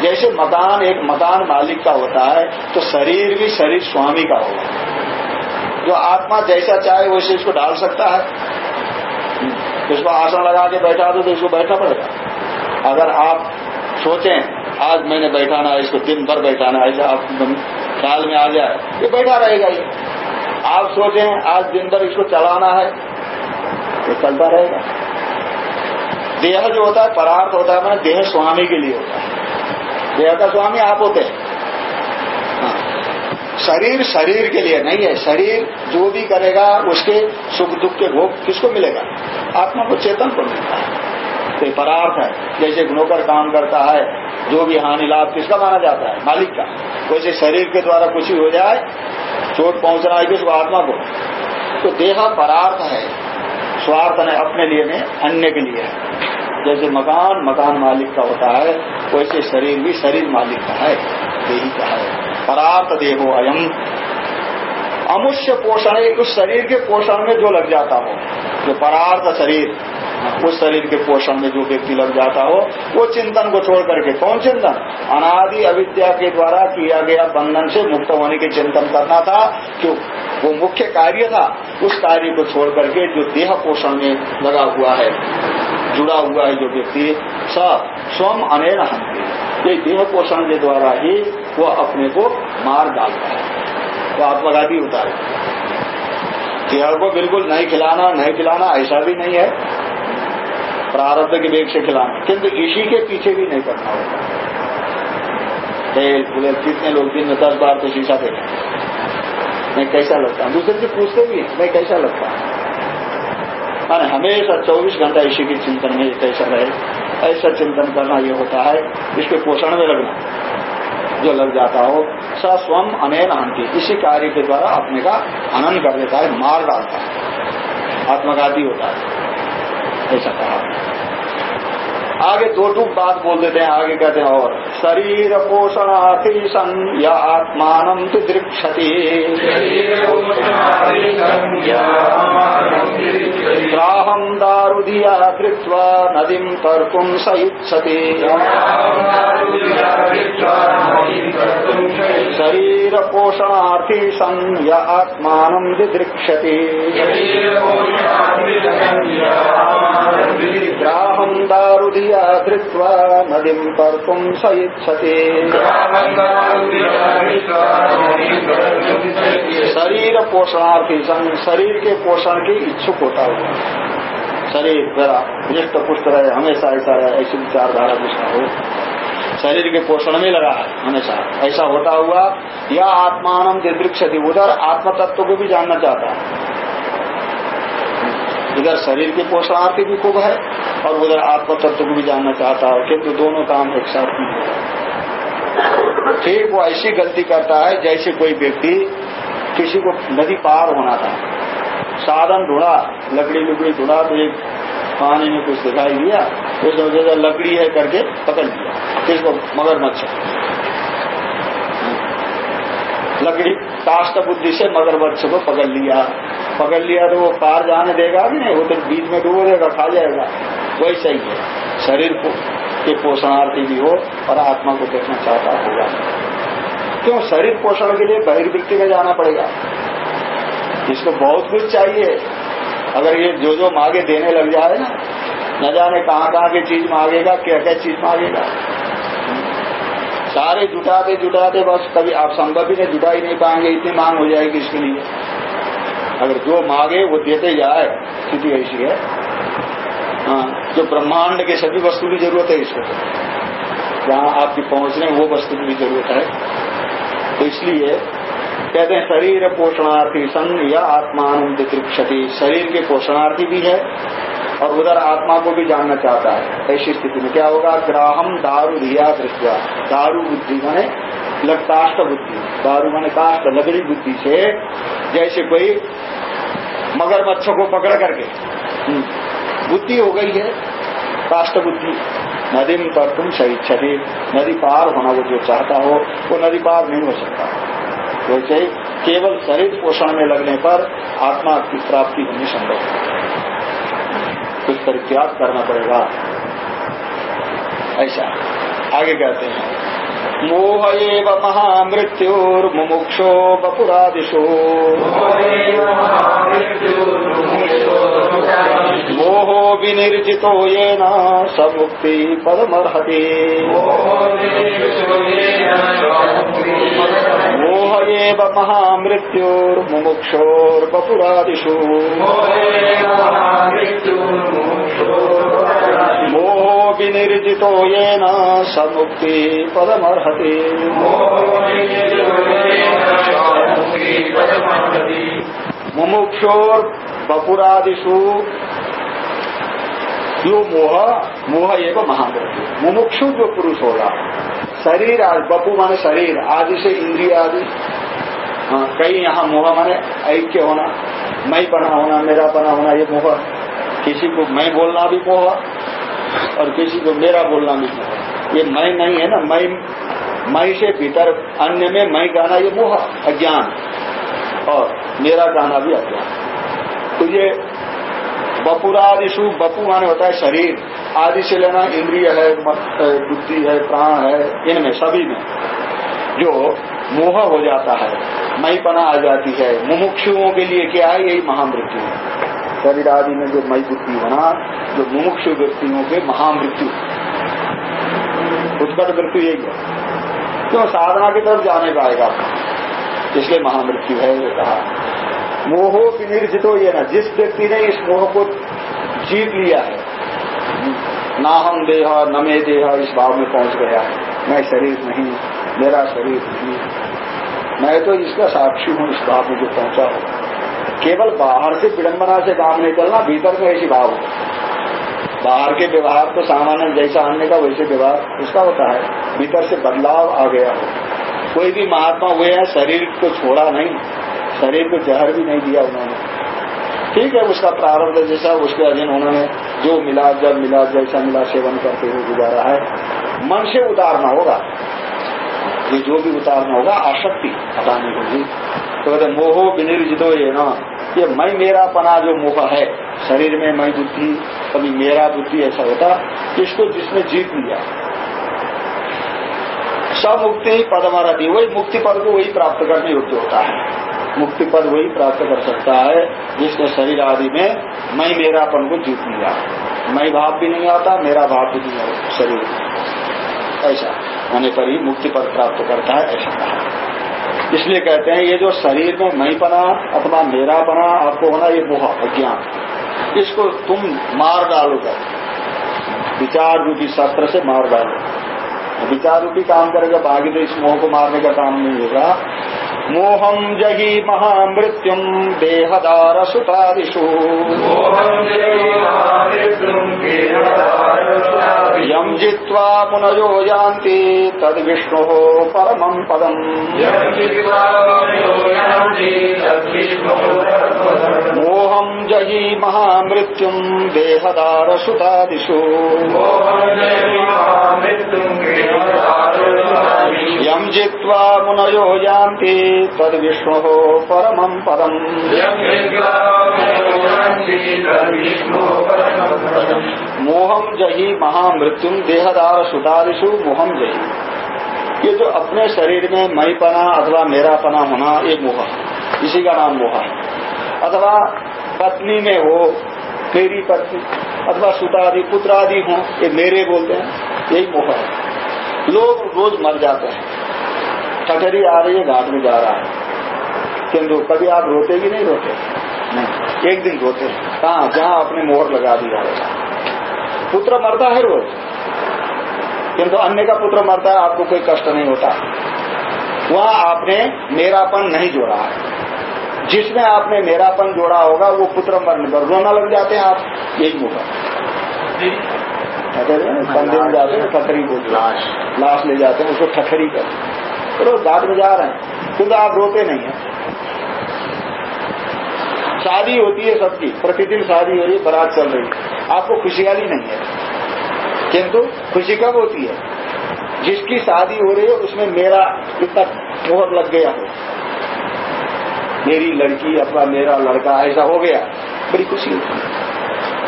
जैसे मकान एक मकान मालिक का होता है तो शरीर भी शरीर स्वामी का होगा। जो आत्मा जैसा चाहे, वैसे इसको डाल सकता है। इसको आसन लगा के बैठा दो तो इसको बैठना पड़ेगा। अगर आप सोचें, आज मैंने बैठाना है, इसको दिन भर बैठाना ऐसा आप ख्याल में आ जाए ये बैठा रहेगा ये आप सोचें, आज दिन भर इसको चलाना है, ये चलता रहेगा। देह जो होता है, परार्थ होता है, मैंने देह स्वामी के लिए होता है। देह का स्वामी आप होते हैं हाँ। शरीर शरीर के लिए नहीं है। शरीर जो भी करेगा, उसके सुख दुख के भोग किसको मिलेगा? आत्मा को चेतन को मिलता है। तो परार्थ है। जैसे नौकर काम करता है, जो भी हानि लाभ किसका माना जाता है? मालिक का। वैसे शरीर के द्वारा कुछ ही हो जाए, चोट पहुँचना है किसको आत्मा को। तो देह परार्थ है। स्वार्थ ने अपने लिए नहीं, अन्य के लिए है। जैसे मकान मकान मालिक का होता है, वैसे शरीर भी शरीर मालिक का है देही का है। परार्थ देहो अयम। अमुष्य पोषण उस शरीर के पोषण में जो लग जाता हो, जो परार्थ शरीर, उस शरीर के पोषण में जो व्यक्ति लग जाता हो, वो चिंतन को छोड़ करके, कौन चिंतन? अनादि अविद्या के द्वारा किया गया बंधन से मुक्त होने के चिंतन करना था, जो वो मुख्य कार्य था, उस कार्य को छोड़ करके जो देह पोषण में लगा हुआ है। जुड़ा हुआ है जो व्यक्ति स स्वम अनेन ये देह पोषण के द्वारा ही वो अपने को मार डालता है। वो आत्मघाती होता है। देह को बिल्कुल नहीं खिलाना नहीं खिलाना, ऐसा भी नहीं है। प्रारब्ध के वेग से खिलाना। किंतु इसी के पीछे भी नहीं करना होगा बोले कितने लोग दिन में दस बार तो शीशा देखे। मैं कैसा लगता हूँ? दूसरे से पूछते भी मैं कैसा लगता हूँ? मैंने हमेशा 24 घंटा इसी के चिंतन में कैसा रहे, ऐसा चिंतन करना ये होता है, इसके पोषण में लगना, जो लग जाता हो, स स्वम अनैन अंति इसी कार्य के द्वारा अपने का हनन कर देता है, मार डालता है, आत्मघाती होता है, ऐसा कहा। आगे दो टूक बात बोल देते हैं, आगे कहते हैं और। शरीर पोषणार्थी सन या आत्मान दृक्षति। ग्राहम दारुधिया कृत्वा नदीम तर्कुम सयुत्सति शरीर पोषणार्थी सन या आत्मान दिदृक्षति ग्राहम दारुधिया क्रिया धृत्वा नदीं कर्तुं स इच्छति। शरीर पोषणार्थी संग शरीर के पोषण के इच्छुक होता हुआ। शरीर जरा हृष्ट पुष्ट रहे, हमेशा ऐसा रहे, ऐसी विचारधारा जिसका हो। शरीर के पोषण में लगा है, हमेशा। ऐसा होता हुआ, या आत्मान दिदृक्षति उधर आत्म तत्व को भी जानना चाहता है। इधर शरीर के पोषणार्थी भी खूब है और उधर आत्म तत्व को भी जानना चाहता है, किंतु दोनों काम एक साथ नहीं होगा ठीक, वो ऐसी गलती करता है जैसे कोई व्यक्ति किसी को नदी पार होना था। साधन ढूंढा, लकड़ी लुकड़ी ढूंढा तो एक पानी में कुछ दिखाई दिया, उसने लकड़ी है करके पकड़ लिया किसको मगरमच्छ लकड़ी काष्ट बुद्धि से मगरमच्छ को पकड़ लिया। पकड़ लिया तो वो पार जाने देगा भी नहीं? वो तो बीच में डूबो देगा खा जाएगा। वही सही है। शरीर को के पोषणार्थी भी हो और आत्मा को देखना चाहता होगा क्यों? शरीर पोषण के लिए बहिर्वृत्ति में जाना पड़ेगा। इसको बहुत कुछ चाहिए। अगर ये जो जो मांगे देने लग जाए ना, न जाने कहाँ कहाँ की चीज़ मांगेगा क्या क्या चीज़ मांगेगा। सारे जुटाते जुटाते बस कभी आप संभव ही नहीं, जुटा ही नहीं पाएँगे, इतनी मांग हो जाएगी इसके लिए। अगर जो मांगे, वो देते जाए, स्थिति ऐसी है। हाँ जो ब्रह्मांड के सभी वस्तु की ज़रूरत है इसको। जहाँ आपकी पहुँचने, वो वस्तु की ज़रूरत है। तो इसलिए कहते हैं शरीर पोषणार्थी सन या आत्मान क्षति शरीर के पोषणार्थी भी है और उधर आत्मा को भी जानना चाहता है। ऐसी स्थिति में क्या होगा? ग्राहम दारू धिया दृष्टिया। दारू बुद्धि माने काष्ट बुद्धि। दारू माने काष्ट लकड़ी बुद्धि से जैसे कोई मगर मगरमच्छ को पकड़ करके। हम्म, बुद्धि हो गई है काष्ट बुद्धि। नदी में पर तुम सही छठी नदी पार होना वो जो चाहता हो वो नदी पार नहीं हो सकता। वैसे केवल शरीर पोषण में लगने पर आत्मा की प्राप्ति होनी संभव है। कुछ परित्याग करना पड़ेगा। ऐसा। आगे कहते हैं। मोह एव महामृत्युर्मुमुक्षो बपुरादिशो मोहो विनिर्जितो येन स मुक्ति पदमर्हति मोह एव महामृत्युर्मुमुक्षोर्बपुरादिषु मोहो विनिर्जितो येन स मुक्ति पदमर्हति। मुमुक्षोर बपुरादिशु जो मोह मोह एवं महामृत्यु मुमुक्षु जो पुरुष होगा, शरीर आज बपू माने शरीर आदि से इंद्रिय आदि। हाँ कई यहाँ मोह माने ऐक्य होना, मई बना होना, मेरा बना होना, ये मोह। किसी को मैं बोलना भी मोह और किसी को मेरा बोलना भी मोह ये मैं नहीं है ना, मैं मैं से भीतर अन्य में मैं गाना ये मोह, अज्ञान। और मेरा गाना भी अज्ञान। तो ये बपुरादिशु बपू माने होता है शरीर। आदि से लेना इंद्रिय है बुद्धि है, प्राण है, इनमें, सभी में। जो मोह हो जाता है मई पना आ जाती है। मुमुक्षुओं के लिए क्या है? यही महामृत्यु। शरीर आदि में जो मई बुद्धि होना जो मुमुक्ष व्यक्तियों के महामृत्यु। उत्कट मृत्यु यही है। क्यों? साधना की तरफ़ जाने पाएगा इसलिए महामृत्यु है, ये कहा। मोहो विनिर्जितो ये ना। जिस व्यक्ति ने इस मोह को जीत लिया है, ना हम देह, न मे देह इस भाव में पहुँच गया। मैं शरीर नहीं, मेरा शरीर नहीं। मैं तो इसका साक्षी हूँ, इस भाव में जो पहुँचा हो। केवल बाहर से विडंबना से काम नहीं चलना भीतर में ऐसी भाव बाहर के व्यवहार तो सामान्य, जैसा आने का, वैसे व्यवहार उसका होता है। भीतर से बदलाव आ गया। हो कोई भी महात्मा हुए हैं, शरीर को छोड़ा नहीं, शरीर को जहर भी नहीं दिया उन्होंने। ठीक है, उसका प्रारंभ जैसा, उसके अधीन उन्होंने जो मिला, जब मिला, जैसा मिला, सेवन करते हुए गुजारा है। मन से उतारना होगा। ये जो भी उतारना होगा, आसक्ति हटानी होगी तो कहते मोहो विनिर्जितो ये ना। ये मैं मेरा पना जो मोह है, शरीर में मैं बुद्धि, कभी मेरा बुद्धि ऐसा होता इसको जिसने जीत लिया। सब मुक्ति पदमरती वही मुक्ति पद को वही प्राप्त करने योग्य होता है। मुक्ति पद वही प्राप्त कर सकता है, जिसने शरीर आदि में मैं मेरापन को जीत लिया। मैं भाव भी नहीं आता, मेरा भाव भी नहीं आता, शरीर ऐसा। होने पर ही मुक्ति पद प्राप्त करता है, ऐसा कहा। इसलिए कहते हैं, ये जो शरीर में मई बना, अथवा मेरा बना, आपको होना ये मोह अज्ञान। इसको तुम मार डालोगे। विचार रूपी शस्त्र से मार डालो विचार रूपी काम करेगा बाकी तो इस मोह को मारने का काम नहीं होगा। मोहम जगी महामृत्युम देहदार सुतादिषु यम जित्वा मुनयो यान्ति तद विष्णु परमं पदम। जही महामृत्युम देहदार सुतादिषु यम जित्वा मुनयो यान्ति विष्णु परमं पदम। मोहम जही महामृत्युम देहदार सुतादिशु मोहम जही। ये जो अपने शरीर में मई पना अथवा मेरा पना होना ये मोह। इसी का नाम मोह है। अथवा पत्नी में हो मेरी पत्नी, अथवा सुतादि पुत्रादि हो, ये मेरे बोलते हैं, यही मोह है। लोग रोज मर जाते हैं। ठठरी आ रही है, घाट में जा रहा है। किंतु कभी आप रोते भी नहीं रोते? नहीं। एक दिन रोते कहा? जहाँ आपने मोहर लगा दिया है। पुत्र मरता है रोज। किंतु अन्य का पुत्र मरता है, आपको कोई कष्ट नहीं होता। वहाँ आपने मेरापन नहीं जोड़ा है। जिसमें आपने मेरापन जोड़ा होगा वो पुत्र मरने पर रोना लग जाते हैं आप यही होगा। कंधे में जाते हैं ठखरी को लाश। लाश ले जाते हैं उसको ठखरी कर रोज घाट में जा रहे हैं किंतु आप रोते नहीं है। शादी होती है सबकी प्रतिदिन शादी हो रही है बरात चल रही है। आपको खुशहाली नहीं है। किंतु खुशी कब होती है? जिसकी शादी हो रही है उसमें मेरा इतना मोहर लग गया हो। मेरी लड़की अथवा मेरा लड़का ऐसा हो गया। बड़ी खुशी होती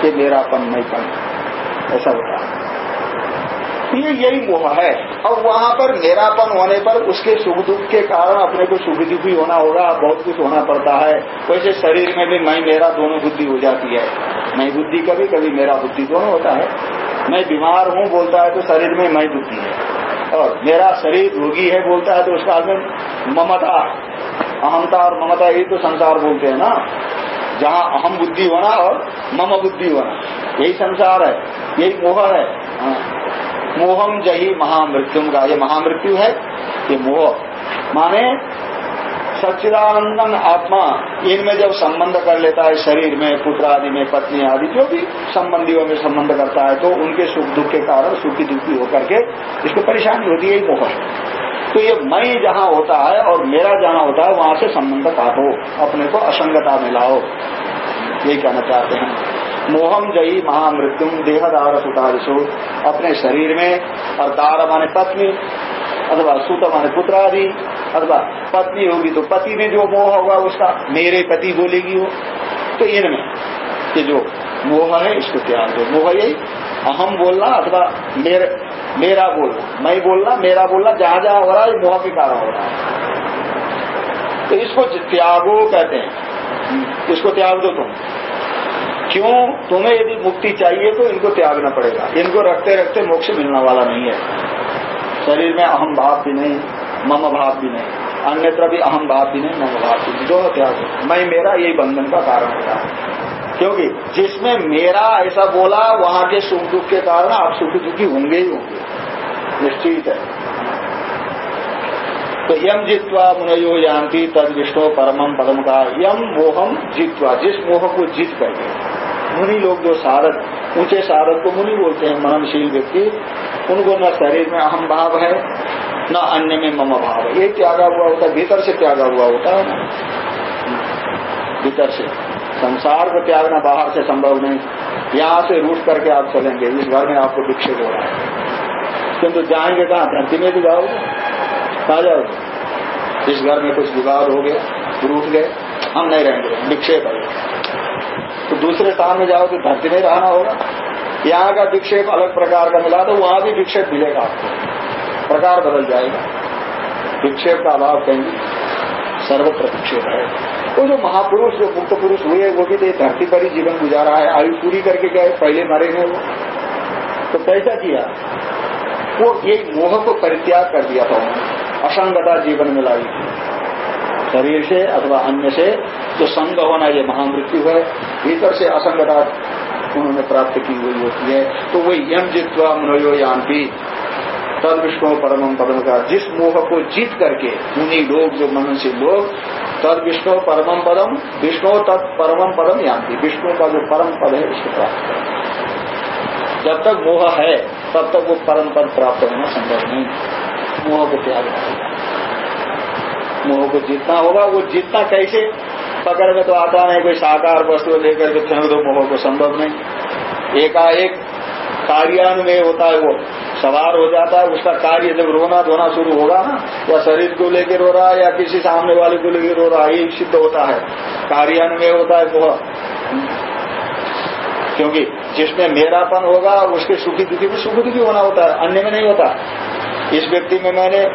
कि मेरापन पन ऐसा होता है। ये यही मोह है। और वहाँ पर मेरापन होने पर उसके सुख दुख के कारण अपने को सुख दुखी होना होगा, बहुत कुछ होना पड़ता है। वैसे शरीर में भी मैं मेरा दोनों बुद्धि हो जाती है। मैं बुद्धि कभी कभी मेरा बुद्धि दोनों होता है। मैं बीमार हूँ बोलता है तो शरीर में मैं बुद्धि है। और मेरा शरीर रोगी है बोलता है तो उसका में ममता अहमता और ममता यही तो संसार बोलते हैं ना। जहाँ अहम बुद्धि होना और मम बुद्धि होना यही संसार है, यही मोह है। हाँ। मोहम जही महामृत्युम का। ये महामृत्यु है, ये मोह। माने सच्चिदानंदन आत्मा इनमें जब संबंध कर लेता है शरीर में, पुत्र आदि में, पत्नी आदि, जो भी संबंधियों में संबंध करता है तो उनके सुख दुख के कारण सुखी दुखी होकर के इसको परेशानी होती है मोह है। तो ये मैं जहाँ होता है और मेरा जहाँ होता है, वहाँ से संबंध काटो, अपने को असंगता मिलाओ यही कहना चाहते हैं। मोहम जयी महामृत्युम देह दार अपने शरीर में और दार माने पत्नी, अथवा सुत माने पुत्र आदि अथवा पत्नी होगी तो पति में जो मोह होगा उसका मेरे पति बोलेगी वो। तो इनमें ये जो मोह है, इसको त्याग दो। मोह यही अहम बोलना अथवा मेरे मेरा बोलना। मैं बोलना, मेरा बोलना, जहाँ जहाँ हो रहा है मोह के कारण हो रहा है। तो इसको त्यागो कहते हैं। इसको त्याग दो तुम। क्यों? तुम्हें यदि मुक्ति चाहिए तो इनको त्यागना पड़ेगा। इनको रखते रखते मोक्ष मिलने वाला नहीं है। शरीर में अहम भाव भी नहीं, मम भाव भी नहीं, अन्यत्र भी अहम भाव भी नहीं, मम भाव भी नहीं। दोनों त्याग मैं, मेरा यही बंधन का कारण होता है। क्योंकि जिसमें मेरा ऐसा बोला, वहाँ के सुख दुख के कारण आप सुख दुखी होंगे ही होंगे। निश्चित है। तो यम जित्वा मुनयो यान्ति तद विष्णु परमम पदम का यम मोहम जित्वा। जिस मोह को जीत करके, मुनि लोग जो सारद, ऊँचे सारद को मुनि बोलते हैं, मननशील व्यक्ति, उनको न शरीर में अहम भाव है, न अन्य में मम भाव है। ये त्यागा हुआ होता है भीतर से त्यागा हुआ होता है भीतर से। संसार को त्यागना बाहर से संभव नहीं। यहाँ से रूट करके आप चलेंगे। इस घर में आपको विक्षेप हो रहा है। किंतु जाएँगे कहा धरती में भी जाओगे? कहा जाओगे? इस घर में कुछ विवाद हो गया रूट गए, हम नहीं रहेंगे। विक्षेप है तो दूसरे स्थान में जाओ तो धरती में रहना होगा। यहाँ का विक्षेप अलग प्रकार का मिला तो वहाँ भी विक्षेप मिलेगा आपको। प्रकार बदल जाएगा। विक्षेप का अभाव कहेंगे सर्व प्रतिक्षेप है। वो जो महापुरुष, जो मुक्त पुरुष हुए, वो भी तो धरती पर ही जीवन गुजारा है। आयु पूरी करके गए पहले मरे हैं वो? तो कैसा किया? वो एक मोह को परित्याग कर दिया था उन्होंने। असंगता जीवन में लाई। शरीर से अथवा अन्य से जो संग होना ये महामृत्यु है, भीतर से असंगता उन्होंने प्राप्त की हुई होती है। तो वो यम जित्वा मनोयो यान्ति। तद विष्णु परम पदम का जिस मोह को जीत करके उन्हीं लोग, जो मनुष्य लोग तद विष्णु परम पदम विष्णु तत् परम पदम यान्ति। विष्णु का जो परम पद है, उसको प्राप्त करें जब तक मोह है, तब तक वो परम पद प्राप्त होना संभव नहीं। मोह को त्याग मोह को जीतना होगा, वो जीतना कैसे पकड़ में तो आता नहीं। कोई साकार वस्तु लेकर के फेंक दो, मोह को संभव नहीं। एकाएक कार्यान्वय होता है वो। सवार हो जाता है, उसका कार्य जब रोना धोना शुरू होगा ना या शरीर को लेकर रो रहा है या किसी सामने वाले को लेकर रो रहा है ये सिद्ध होता है। कार्यान्वय होता है वह। क्योंकि जिसमें मेरापन होगा, उसके सुखी दुखी में सुख दुखी होना होता है, अन्य में नहीं होता। इस व्यक्ति में मैंने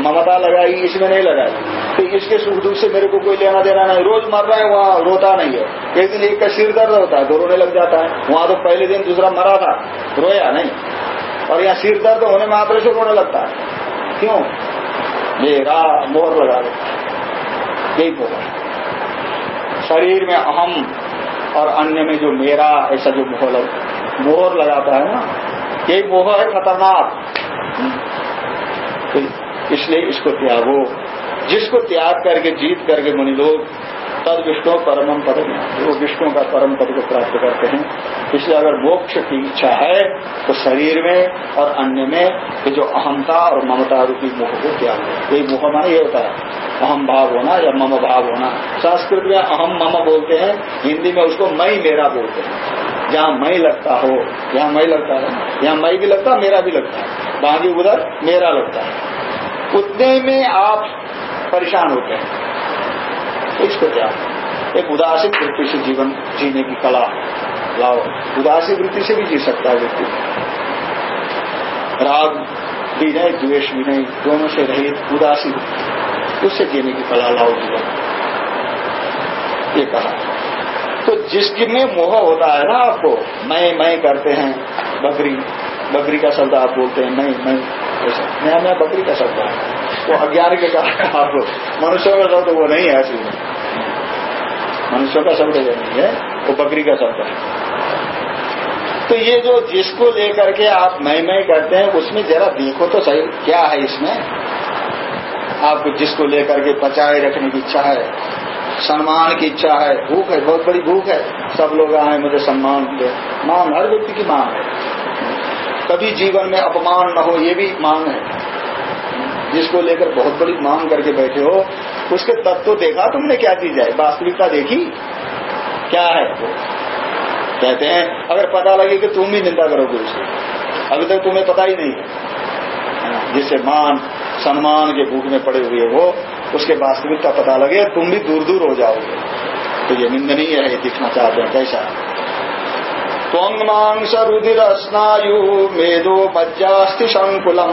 ममता लगाई, इसमें नहीं लगाई। तो इसके सुख दुख से मेरे को कोई लेना देना नहीं। रोज मर रहा है, वहाँ रोता नहीं है। एक दिन एक का सिर दर्द होता है तो रोने लग जाता है। वहाँ तो पहले दिन दूसरा मरा था, रोया नहीं। और यहाँ सिर दर्द होने मात्र से रोने लगता है। क्यों? मेरा मोर लगा है यही मोह शरीर में अहम और अन्य में जो मेरा, ऐसा जो मोह लग, मोहर लगाता है ना, यही मोहर है खतरनाक। तो इसलिए इसको त्यागो जिसको त्याग करके, जीत करके मुनि लोग तद विष्णु परम पद वो विष्णु का परम पद को प्राप्त करते हैं। इसलिए अगर मोक्ष की इच्छा है तो शरीर में और अन्य में ये जो अहमता और ममता रूपी मोह को त्याग यही मोह माना ये होता है, अहम भाव होना या मम भाव होना। संस्कृत में अहम मम बोलते हैं, हिंदी में उसको मई मेरा बोलते हैं। जहाँ मई लगता हो जहाँ मई लगता है। यहाँ मई भी लगता, मेरा भी लगता है। बाकी उधर मेरा लगता है। उतने में आप परेशान होते हैं। इसको क्या? एक उदासीन वृत्ति से जीवन, जीने की कला लाओ। उदासीन वृत्ति से भी जी सकता है व्यक्ति। राग भी नहीं, द्वेष भी नहीं, दोनों से रहित उदासीन। उससे जीने की कला लाओ जीवन। ये कहा। तो जिसकी में मोह होता है ना आपको, मैं मैं करते हैं, बकरी बकरी का शब्द आप बोलते हैं, मैं मैं, ऐसा। नया नया बकरी का शब्द है। वो अज्ञान के कारण आप मनुष्यों का शब्द वो नहीं है ऐसी। मनुष्यों का शब्द वो नहीं है, वो बकरी का शब्द है। तो ये जो जिसको लेकर के आप मैं मैं करते हैं, उसमें जरा देखो तो सही, क्या है इसमें? आपको जिसको लेकर के बचाए रखने की इच्छा है सम्मान की इच्छा है। भूख है, बहुत बड़ी भूख है। सब लोग आए, मुझे सम्मान दे। मांग हर व्यक्ति की मांग है। कभी जीवन में अपमान न हो, ये भी मांग है। जिसको लेकर बहुत बड़ी मांग करके बैठे हो, उसके तत्व तो देखा तुमने क्या चीज़ है? वास्तविकता देखी? क्या है? वो कहते हैं, अगर पता लगे कि तुम भी निंदा करोगे उसकी। अभी तक तुम्हें पता ही नहीं। जिससे मान, सम्मान के भूख में पड़े हुए हो उसके वास्तविकता पता लगे, तुम भी दूर दूर हो जाओगे। तो ये निंदनीय है दिखना चाहते हैं, कैसा? त्वंगमांस रुधिर स्नायु मेदो मज्जास्ति संकुलम।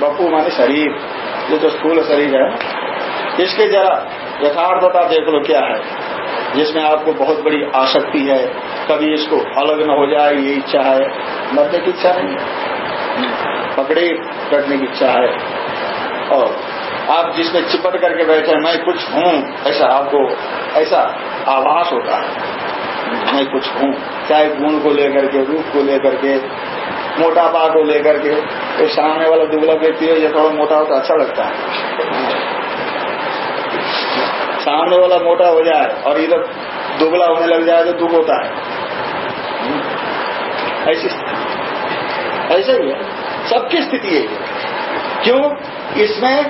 बपू माने शरीर, ये जो स्थूल शरीर है, इसके जरा यथार्थता देख लो क्या है। जिसमें आपको बहुत बड़ी आसक्ति है, कभी इसको अलग न हो जाए, ये इच्छा है, मरने की इच्छा नहीं पकड़े करने की इच्छा है। और आप जिसमें चिपट करके बैठे हैं, मैं कुछ हूँ, ऐसा आपको, ऐसा आभास होता है। मैं कुछ हूँ, चाहे गुण को लेकर के, रूप को लेकर के मोटापा को लेकर के तो सामने वाला दुबला व्यक्ति है, या थोड़ा मोटा हो तो अच्छा लगता है। सामने वाला मोटा हो जाए और इधर दुबला होने लग जाए तो दुख होता है। ऐसी ऐसा ही है। सबकी स्थिति है। क्यों? इसमें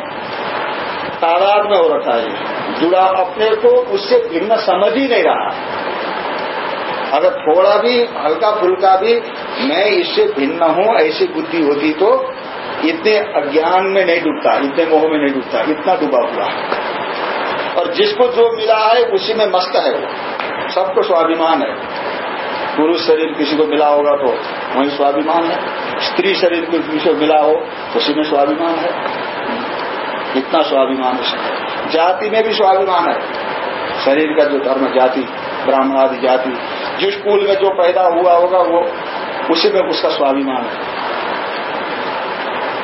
तादाद में हो रखा है। जुड़ा अपने को उससे भिन्न समझ ही नहीं रहा। अगर थोड़ा भी हल्का फुल्का भी मैं इससे भिन्न हूँ, ऐसी बुद्धि होती तो इतने अज्ञान में नहीं डूबता, इतने मोह में नहीं डूबता, इतना डूबा हुआ। और जिसको जो मिला है, उसी में मस्त है वो। सबको स्वाभिमान है। पुरुष शरीर किसी को मिला होगा तो वही स्वाभिमान है। स्त्री शरीर को किसी को मिला हो, उसी में स्वाभिमान है। इतना स्वाभिमान है। जाति में भी स्वाभिमान है। शरीर का जो धर्म जाति, ब्राह्मण आदि जाति, जिस कुल में जो पैदा हुआ होगा वो उसी में उसका स्वाभिमान है।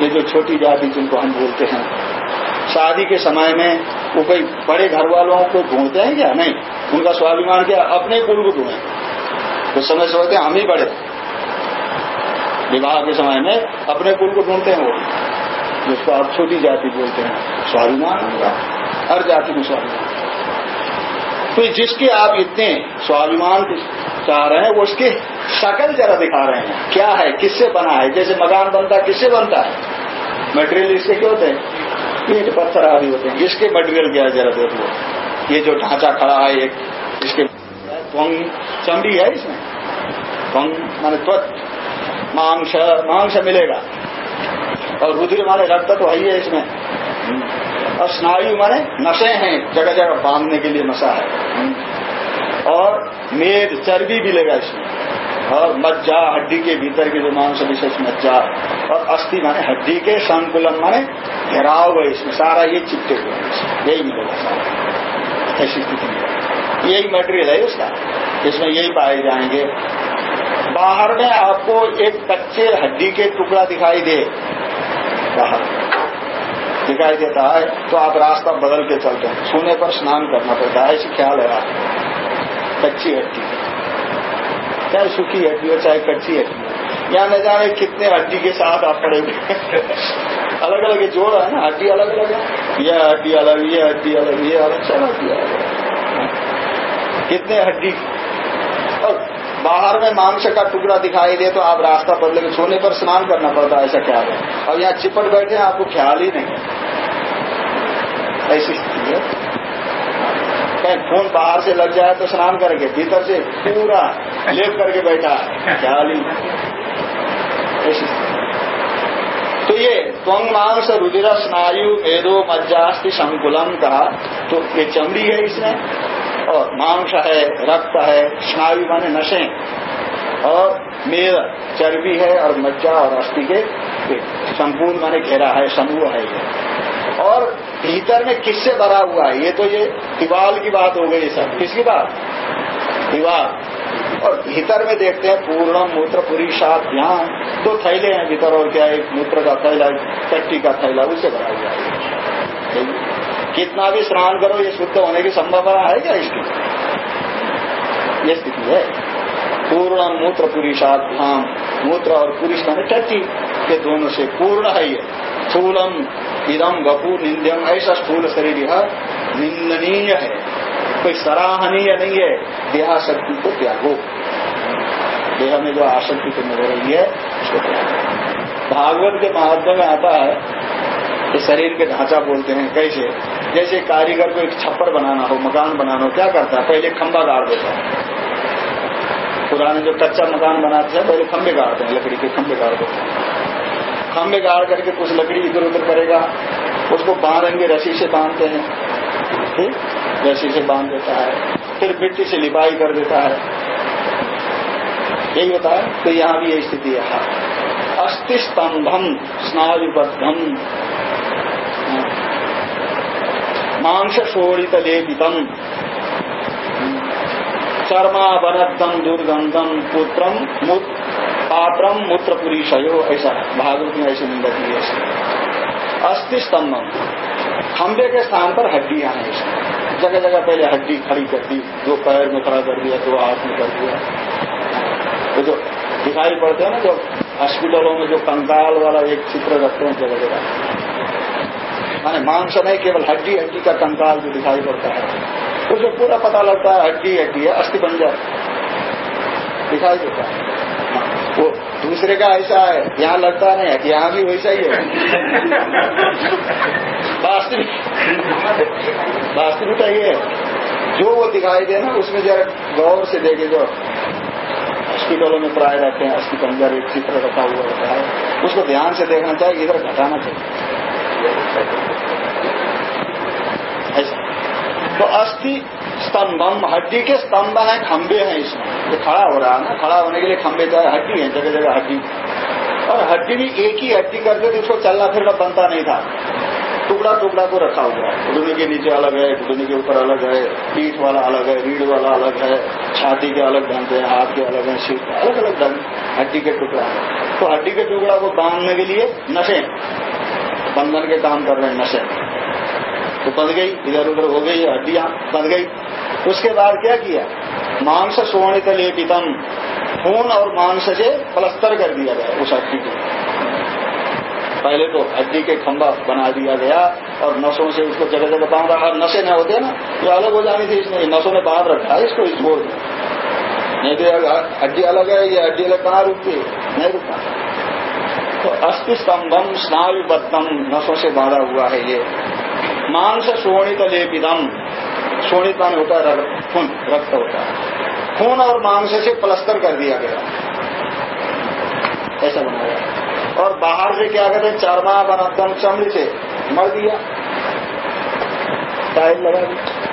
ये जो छोटी जाति जिनको हम बोलते हैं, शादी के समय में वो कोई बड़े घर वालों को ढूंढते हैं क्या? नहीं। उनका स्वाभिमान क्या? अपने कुल को ढूंढे। तो समय समझते हम ही बड़े। विवाह के समय में अपने कुल को ढूंढते हैं वो। जिसको आप छोटी जाति बोलते हैं, स्वाभिमान होगा। हर जाति में स्वाभिमान। तो जिसके आप इतने स्वाभिमान चाह रहे हैं, वो उसके शकल जरा दिखा रहे हैं। क्या है? किससे बना है? जैसे मकान बनता है, किससे बनता है? मटेरियल इसके क्या होते हैं? ईट पत्थर आदि होते हैं। इसके मटेरियल क्या है जरा देख लो। ये जो ढांचा खड़ा है, एक इसके त्वंग चमड़ी है इसमें। त्वंग माने त्वच मांस मांस मिलेगा। और रुधिर माने रक्त तो है ही है इसमें। और स्नायु माने नशे हैं जगह जगह बांधने के लिए नशा है। और मेद, चर्बी भी लेगा इसमें। और मज्जा, हड्डी के भीतर के जो मांस विशेष मज्जा। और अस्थि माने हड्डी के संकुलन माने घेराव है इसमें। सारा ये चिपटे हुए यही मिलेगा सारा ऐसी स्थिति में। यही मटेरियल है उसका इसमें यही पाए जाएँगे। बाहर में आपको एक कच्चे हड्डी के टुकड़ा दिखाई दे बाहर दिखाई देता है तो आप रास्ता बदल के चलते हैं। सोने पर स्नान करना पड़ता है, ऐसी ख्याल है आप कच्ची हड्डी। चाहे सूखी हड्डी हो, चाहे कच्ची हड्डी हो। या न जाने कितने हड्डी के साथ आप पड़े हुए *laughs* अलग अलग जोड़ है ना, हड्डी अलग अलग है। यह हड्डी अलग, ये हड्डी अलग, ये अलग सब हड्डी अलग। कितने हड्डी? और बाहर में मांस का टुकड़ा दिखाई दे तो आप रास्ता बदले सोने पर स्नान करना पड़ता है, ऐसा ख्याल है? और यहाँ चिपट बैठे आपको ख्याल ही नहीं। ऐसी स्थिति है। कहीं खून बाहर से लग जाए तो स्नान करेंगे, भीतर से पूरा लेप करके बैठा है। ख्याल ही ऐसी तो ये त्वंग मांस रुधिर स्नायु मेदो मज्जास्ति संकुलम कहा। तो ये चमड़ी है इसमें। और मांस है, रक्त है, स्नायु माने नशे और मेद चर्बी है और मज्जा और अस्थि के संपूर्ण माने घेरा है, समूह है ये। और भीतर में किससे भरा हुआ है? ये तो ये दीवाल की बात हो गई सर किसकी बात? दीवार और भीतर में देखते हैं पूर्ण मूत्र पूरी सात ध्यान। दो थैले हैं भीतर और क्या? एक मूत्र का थैला कट्टी का थैला उससे भरा हुआ है। कितना भी स्नान करो, ये शुद्ध होने की संभावना है क्या इसकी? ये स्थिति है। पूर्ण मूत्र पुरुषात ध्यान मूत्र और पुरुष का टट्टी के दोनों से पूर्ण है ये। स्थूलम इदम वपु निंद्यम, ऐसा स्थूल शरीर यह निंदनीय है। कोई सराहनीय नहीं है, देहाशक्ति को त्यागो। देह में जो आसक्ति तुम्हें हो रही है, उसको भागवत के महात्मा में आता है कि शरीर के ढांचा बोलते हैं, कैसे? जैसे कारीगर को एक छप्पर बनाना हो, मकान बनाना हो, क्या करता है? पहले खंबा गाड़ देता है। पुराने जो कच्चा मकान बनाते हैं, पहले खंबे गाड़ते हैं, लकड़ी के खंबे गाड़ देते हैं। खंबे गाड़ करके कुछ लकड़ी इधर उधर करेगा, उसको बांधेंगे, रस्सी से बांधते हैं। ठीक? रस्सी से बाँध देता है, फिर मिट्टी से लिपाई कर देता है। यही होता है। तो यहाँ भी यही स्थिति है। अस्थि स्तंभम स्नायुबद्धम मांस शोड़ित लेपितम चर्मावरद्धम दुर्गंधम पुत्रम पात्रम मूत्र ऐसा भागवत में ऐसी निंदा की है अस्थि स्तंभम खंबे के स्थान पर हड्डियाँ हैं इसमें जगह जगह पहले हड्डी खड़ी कर दी, दो पैर में खड़ा कर दिया, दो हाथ में कर दिया। तो जो दिखाई पड़ते हैं ना, जो हॉस्पिटलों में जो कंकाल वाला एक चित्र रखते हैं जगह जगह माने मांस नहीं, केवल हड्डी हड्डी का कंकाल जो दिखाई पड़ता है। उसमें पूरा पता लगता है, हड्डी हड्डी है, अस्थि बंजर दिखाई देता है। वो दूसरे का ऐसा है, यहाँ लगता नहीं है कि यहाँ भी वैसा ही है। वास्तविक वास्तविकता ये। जो वो दिखाई दे ना, उसमें जरा गौर से देखे जो हॉस्पिटलों में प्राय रहते हैं अस्थि पंजर एक चित्र रखा हुआ रहता है। उसको ध्यान से देखना चाहिए, इधर घटाना चाहिए। तो अस्थि स्तंभम, हड्डी के स्तंभ हैं खंबे हैं इसमें। ये खड़ा हो रहा है ना, खड़ा होने के लिए खंबे तो हड्डी है, जगह जगह हड्डी। और हड्डी भी एक ही हड्डी करते थे उसको चलना फिरना बनता नहीं था। टुकड़ा टुकड़ा को रखा हुआ है। घुटने के नीचे अलग है घुटने के ऊपर अलग है, पीठ वाला अलग है, रीढ़ वाला अलग है, छाती के अलग ढंग है हाथ के अलग है, सिर अलग अलग ढंग, हड्डी के टुकड़ा है। तो हड्डी के टुकड़ा को बांधने के लिए नशे बंधन के काम कर रहे हैं नशे। तो बंध गई, इधर उधर हो गई, हड्डियाँ बंध गई। उसके बाद क्या किया? मांस सोनित लेपितम, खून और मांस से प्लस्तर कर दिया गया उस हड्डी को। पहले तो हड्डी के खंभा बना दिया गया और नसों से उसको जगह जगह बाँध रहा नशे न होते ना, ये अलग हो जानी थी इसमें। नसों में बाँध रखा है, इसको इस बोर्ड नहीं तो हड्डी अलग है, ये हड्डी अलग कहाँ रुकती नहीं रुकता। तो अस्थि स्तंभम स्नायुबद्धम नसों से बांधा हुआ है ये। मांस शोणित लेपिदम शोणित मान होता है, खून, रक्त होता है। खून और मांस से प्लस्तर कर दिया गया। ऐसा बनाया और बाहर से क्या कहते हैं? चरमा बनदम चमड़ी से मर दिया। टाइल लगा दी।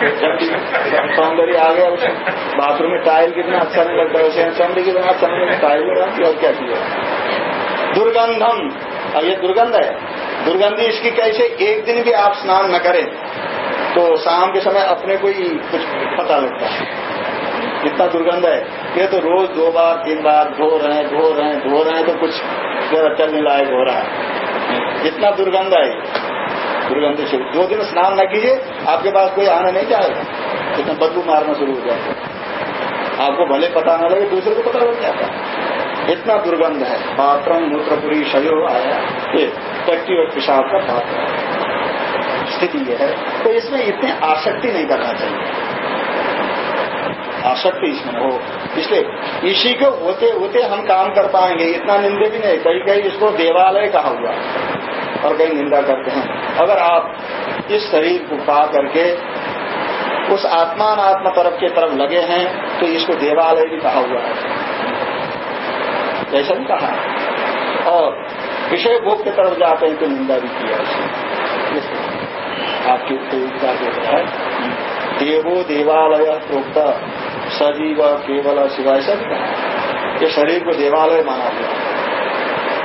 *laughs* सौंदर्य आ गया उसे। बाथरूम में टाइल कितना अच्छा नहीं लगता उसे। चमड़ी कितना अच्छा नहीं लगता टाइल लगा और क्या किया? दुर्गंधम। अब ये दुर्गंध है। दुर्गंधी इसकी कैसे? एक दिन भी आप स्नान न करें तो शाम के समय अपने को ही कुछ पता लगता है। इतना दुर्गंध है। ये तो रोज दो बार, तीन बार धो रहे हैं, धो रहे हैं, धो रहे हैं तो कुछ जरा चलने लायक हो रहा है। इतना दुर्गंध है। दुर्गंध से दो दिन स्नान न कीजिए, आपके पास कोई आने नहीं जाएगा इतना बदबू मारना शुरू हो जाएगा। आपको भले पता न लगे, दूसरे को पता लग जाता है। इतना दुर्गंध है। पात्र मूत्रपुरी शयो आया। ये टट्टी और पिशाब का पात्र स्थिति यह है। तो इसमें इतनी आसक्ति नहीं करना चाहिए। आसक्ति इसमें हो। इसलिए इसी को होते होते हम काम कर पाएँगे। इतना निंदे भी नहीं। कहीं कहीं इसको देवालय कहा हुआ और कहीं निंदा करते हैं। अगर आप इस शरीर को पा करके उस आत्मान आत्मा तरफ़ के तरफ़ लगे हैं तो इसको देवालय भी कहा हुआ है। जैसा भी कहा और विषय भोग की तरफ़ जाते हैं तो निंदा भी किया आपकी उपयोगिता जो है। देवो देवालय प्रोक्त, सजीव केवल शिवा ऐसा भी कहा ये शरीर को देवालय माना गया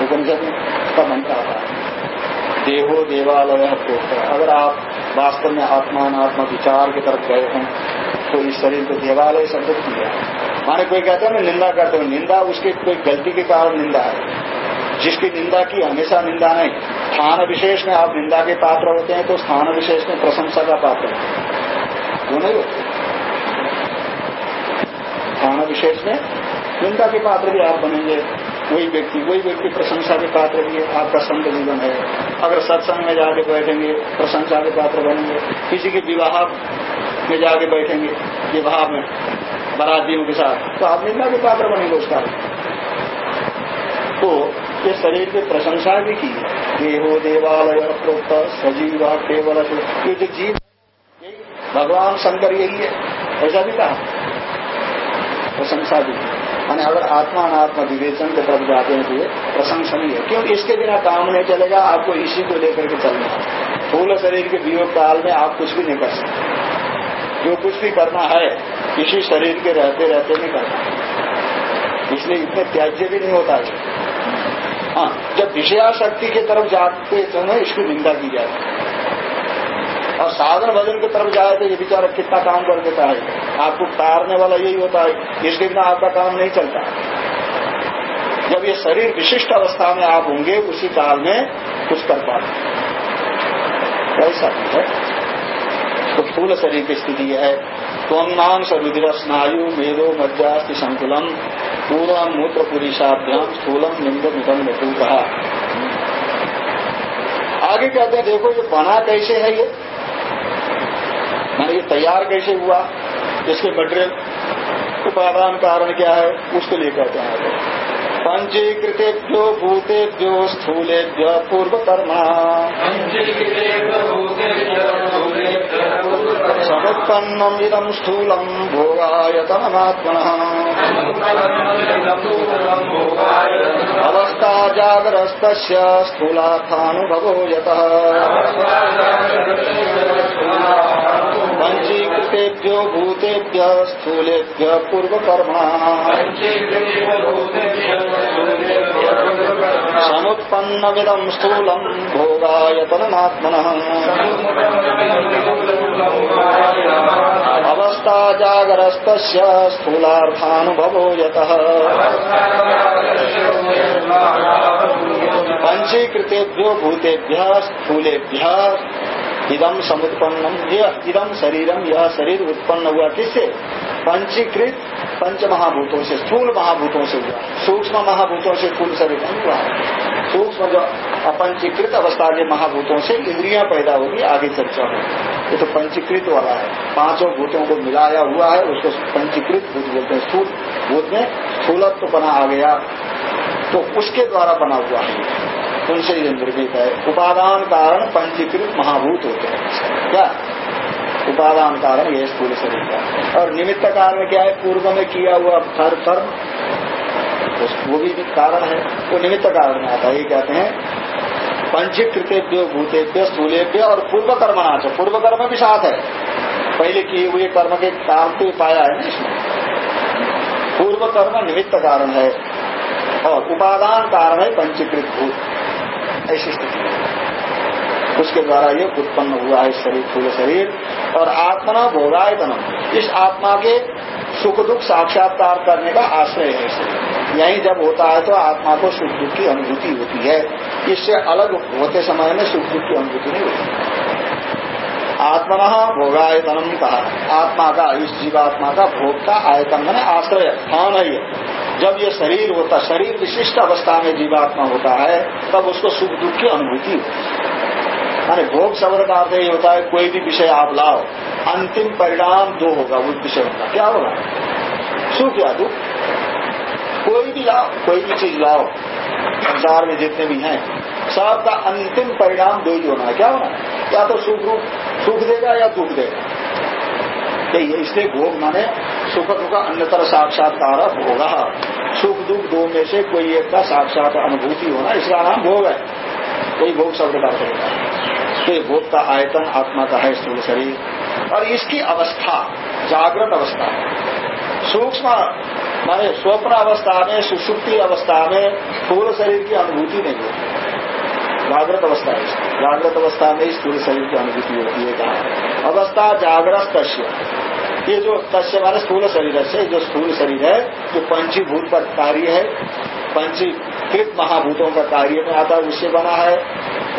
उपनिषद का मंत्र आता है। देहो देवालय प्रोक्त अगर आप वास्तव में आत्मान, आत्मा विचार की तरफ़ गए हैं तो इस शरीर को देवालय शब्द किया। माने कोई कहते हैं ना निंदा करते हो। निंदा उसकी कोई गलती के कारण निंदा है। जिसकी निंदा की हमेशा निंदा नहीं। स्थान विशेष में आप निंदा के पात्र होते हैं तो स्थान विशेष में प्रशंसा का पात्र वो नहीं होते? स्थान विशेष में निंदा के पात्र भी आप बनेंगे। वही व्यक्ति वही व्यक्ति प्रशंसा के पात्र भी है, आपका संत जीवन है। अगर सत्संग में जाके बैठेंगे, प्रशंसा के पात्र बनेंगे, किसी के विवाह में जाके बैठेंगे विवाह में बरातियों के साथ तो आप निंदा के पात्र बनेंगे उसका। तो ये शरीर की प्रशंसा भी की देहो देवालय प्रोक्त सजीव केवल ये जो जीव भगवान शंकर यही है, ऐसा भी कहा। प्रशंसा भी माने अगर आत्मा अनात्मा विवेचन के तरफ़ जाते हैं तो प्रशंसनीय है। क्यों इसके बिना काम नहीं चलेगा, आपको इसी को लेकर के चलना है। फूल शरीर के वियोग काल में आप कुछ भी नहीं कर सकते। जो कुछ भी करना है, इसी शरीर के रहते रहते नहीं करना इसलिए इतने त्याज्य भी नहीं होता है। हाँ जब विषया शक्ति की तरफ़ जाते ना इसकी निंदा की जाती है। और साधन भजन की तरफ़ जाए तो ये बेचारा कितना काम कर देता है। आपको तारने वाला यही होता है, इसके बिना आपका काम नहीं चलता। जब ये शरीर विशिष्ट अवस्था में आप होंगे, उसी काल में कुछ कर पाते ऐसा है। तो स्थूल शरीर की स्थिति है। त्वंगांश सरुद्र स्नायु मेदो मज्जास्ति संकुलम। पूर्व मूत्र पुरीषाभ्याम स्थूलम लिंग मिदम मृत्यु कहा आगे कहते हैं, देखो ये बना कैसे है ये? मैंने ये तैयार कैसे हुआ? इसके मटेरियल उपादान कारण क्या है? उसके लिए कहते हैं पंचीकृतेभ्यो भूतेभ्यो स्थूलेभ्य पूर्व कर्मा समुत्पन्नम इदम स्थूलम भोगायतनमात्मन। अवस्था जागरस्त स्थूलार्थानुभवो यत। पंचीकृतेभ्यो भूतेभ्य स्थूलेभ्य पूर्वकर्मा। समुत्पन्नमिदं स्थूलम् भोगायतनमात्मनः अवस्था जागरस्तस्य स्थूलार्थानुभवो यतः। पंचीकृतेभ्यो भूतेभ्य स्थूलेभ्य इदम समुत्पन्नम यह इदम शरीरम यह शरीर उत्पन्न हुआ किससे पंचीकृत पंच महाभूतों से स्थूल महाभूतों से हुआ। सूक्ष्म महाभूतों से स्थूल शरीर नहीं हुआ। सूक्ष्म जो अपंचीकृत अवस्था के महाभूतों से इंद्रियाँ पैदा होगी, आगे चर्चा होगी। ये तो पंचीकृत वाला है। पाँचों भूतों को मिलाया हुआ है, उसको पंचीकृत भूत बोलते हैं। स्थूल भूत में स्थूलत्व बना आ गया। तो उसके द्वारा बना हुआ है। उनसे ये निर्मित है। उपादान कारण पंचीकृत महाभूत होते हैं। क्या? उपादान कारण ये स्थूल शरीर का और निमित्त कारण क्या है? पूर्व में किया हुआ फर कर्म वो भी कारण है। वो निमित्त कारण में आता है ये कहते हैं, पंचीकृतेभ्यो भूतेभ्य स्थूलेभ्य और पूर्व कर्म नाच पूर्व कर्म भी साथ है। पहले किए हुए कर्म के कारण तो पाया है ना इसमें। पूर्व कर्म निमित्त कारण है। और उपादान कारण है पंचीकृत भूत। ऐसी स्थिति उसके द्वारा ये उत्पन्न हुआ है शरीर फूल शरीर, और आत्मना भोगायतनम। इस आत्मा के सुख दुख साक्षात्कार करने का आश्रय है यही जब होता है तो आत्मा को सुख दुख की अनुभूति होती है। इससे अलग होते समय में सुख दुख की अनुभूति नहीं होती। आत्मन भोगायतनम कहा आत्मा का इस जीवात्मा का भोग का आयतन मैंने आश्रय स्थान है ये जब ये शरीर होता, शरीर विशिष्ट अवस्था में जीवात्मा होता है, तब उसको सुख दुख की अनुभूति होती भोग शब्द का अर्थ यही होता है, कोई भी विषय आप लाओ, अंतिम परिणाम दो होगा उस विषय का क्या होगा? सुख या दुख? कोई भी लाओ, कोई भी चीज़ लाओ। संसार में जितने भी हैं सबका अंतिम परिणाम दो ही होना है। क्या होना? या तो सुख रूप, सुख देगा या दुख देगा। ये इसलिए भोग माने सुख दुख का अन्यतर साक्षात्कार होगा सुख दुख दो में से कोई एक का साक्षात अनुभूति होना, इसका नाम भोग है। कोई भोग शब्द का करेगा तो ये भोग का आयतन आत्मा का है, स्थूल शरीर। और इसकी अवस्था, जागृत अवस्था। सूक्ष्म, माने स्वप्न अवस्था में, सुसुप्ति अवस्था में स्थूल शरीर की अनुभूति नहीं होती। जागृत अवस्था है जागृत अवस्था में स्थूल शरीर की अनुभूति होती है कहा। अवस्था जागृत कश्य। ये जो कश्य माने स्थूल शरीर से, जो स्थूल शरीर है, जो पंचीभूत पर कार्य है, पंचीकृत महाभूतों का कार्य में आता है उससे बना है।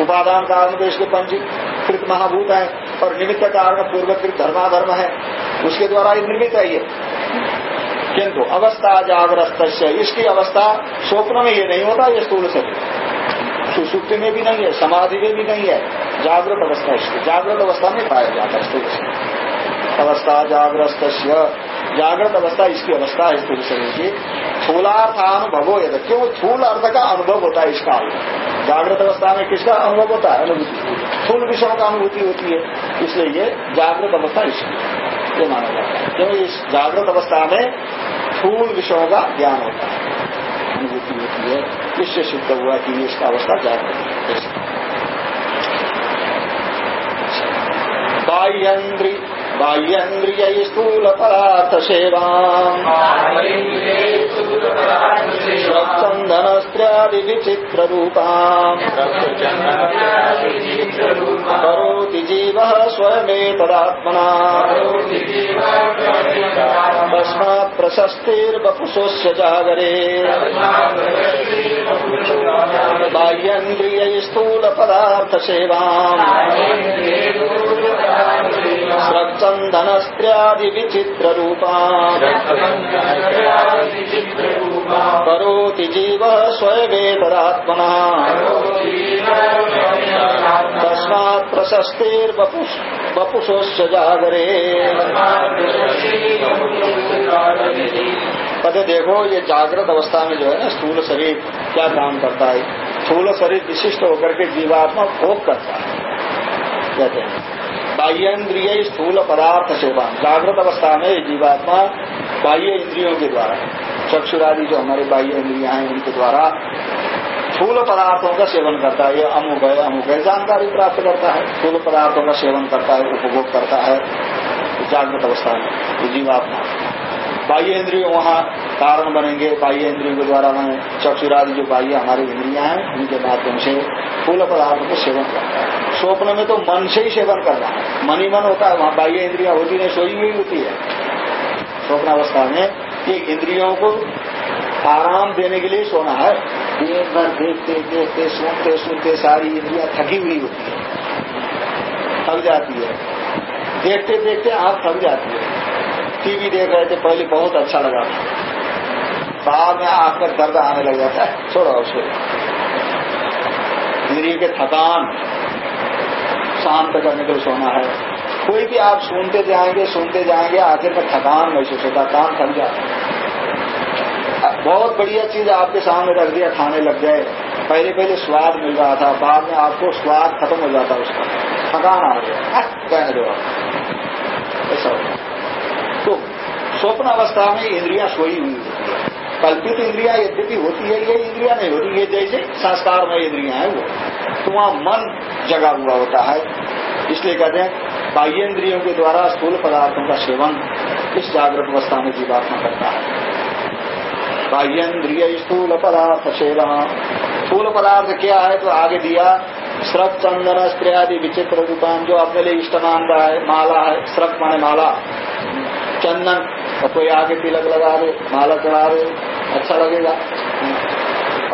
उपादान कारण तो इसके पंचीकृत महाभूत है, और निमित्त कारण पूर्वकृत धर्माधर्म है। उसके द्वारा ये निर्मित है ये। किंतु अवस्था जागृत इसकी अवस्था स्वप्न में ये नहीं होता, ये स्थूल शरीर। सुसुप्ति में भी नहीं है, समाधि में भी नहीं है। जागृत अवस्था इसकी। जागृत अवस्था में पाया जाता है स्थूल अवस्था जागृत जागृत अवस्था इसकी अवस्था है स्थूल शरीर की थूलार्थानुभवो यद। क्यों? थूल अर्थ का अनुभव होता है इसका। जागृत अवस्था में किसका अनुभव होता है? अनुभूति। थूल विषयों का अनुभूति होती है। इसलिए ये जागृत अवस्था इसकी। ये माना जाता है। क्योंकि इस जागृत अवस्था में थूल विषयों का ज्ञान होता है। अनुभूति होती है इससे सिद्ध हुआ कि इसका अवस्था जागृत है बाह्यन्द्रिय स्थूल पदार्थ सेवा चंदनस्त्यादि विचित्र करोति जीव स्वयमेतदात्मना तस्मात् प्रशस्तिर्वपुषोस्य जागरे। बाह्यन्द्रिय स्थूल सेवा स्रक्चन्दनस्त्र्यादि विचित्र रूपा करोति जीव स्वयमेतदात्मना। तस्मात् प्रशस्तिर्वपुषोश्च जागरे। कहते देखो, ये जागृत अवस्था में जो है ना, स्थूल शरीर क्या काम करता है? स्थूल शरीर विशिष्ट होकर के जीवात्मा भोग करता है। कहते हैं? बाह्यन्द्रिय स्थूल पदार्थ सेवा जागृत अवस्था में जीवात्मा बाह्य इंद्रियों के द्वारा चक्षुरादि जो हमारे बाह्य इंद्रिया हैं, उनके द्वारा स्थूल पदार्थों का सेवन करता है। ये अमुक है अमुक है, जानकारी प्राप्त करता है। स्थूल पदार्थों का सेवन करता है, उपभोग करता है। जागृत अवस्था में जीवात्मा। बाह्य इंद्रिय वहाँ कारण बनेंगे। बाह्य इंद्रियों के द्वारा मैं चक्षुरादि जो बाह्य हमारी इंद्रिया हैं, उनके माध्यम से फूल पदार्थ को सेवन करता है। स्वप्न में तो मन से ही सेवन करना है। मन ही मन होता है, वहाँ बाह्य इंद्रिया होती नहीं, सोई हुई होती है। स्वप्न अवस्था में ये इंद्रियों को आराम देने के लिए सोना है। दिन भर देखते देखते सुनते सुनते सारी इंद्रिया थकी हुई होती है। थक जाती है। देखते देखते आँख थक जाती है। टीवी देख रहे थे, पहले बहुत अच्छा लगा। बाद में में दर्द आने लग जाता है, छोड़ो उसको इंद्रिय के थकान, शांत करने के लिए सोना है। कोई भी आप सुनते जाएँगे सुनते जाएँगे, आखिर में थकान महसूस होता कान थक जाता बहुत बढ़िया चीज़ आपके सामने रख दिया, खाने लग गए। पहले पहले स्वाद मिल रहा था, बाद में आपको स्वाद खत्म हो जाता उसका। थकान आ गया। कहने दो ऐसा होता है तो स्वप्न अवस्था में इंद्रिया सोई हुई होती है। कल्पित इंद्रिया यद्यपि होती है, ये इंद्रिया नहीं होती, ये जैसे संस्कार में इंद्रिया है वो। तो वहाँ मन जगा हुआ होता है। इसलिए कहते हैं बाह्य इंद्रियों के द्वारा स्थूल पदार्थों का सेवन इस जागृत अवस्था में जीवात्मा करता है। बाह्य इंद्रिय स्थूल पदार्थ सेवन स्थूल पदार्थ क्या है? तो आगे दिया श्रक चंदन स्त्री आदि विचित्र रूपान जो अपने लिए इष्ट मान रहा है, माला है श्रक माने माला। चंदन और कोई आगे तिलक लगा दे, माला चढ़ा दे अच्छा लगेगा।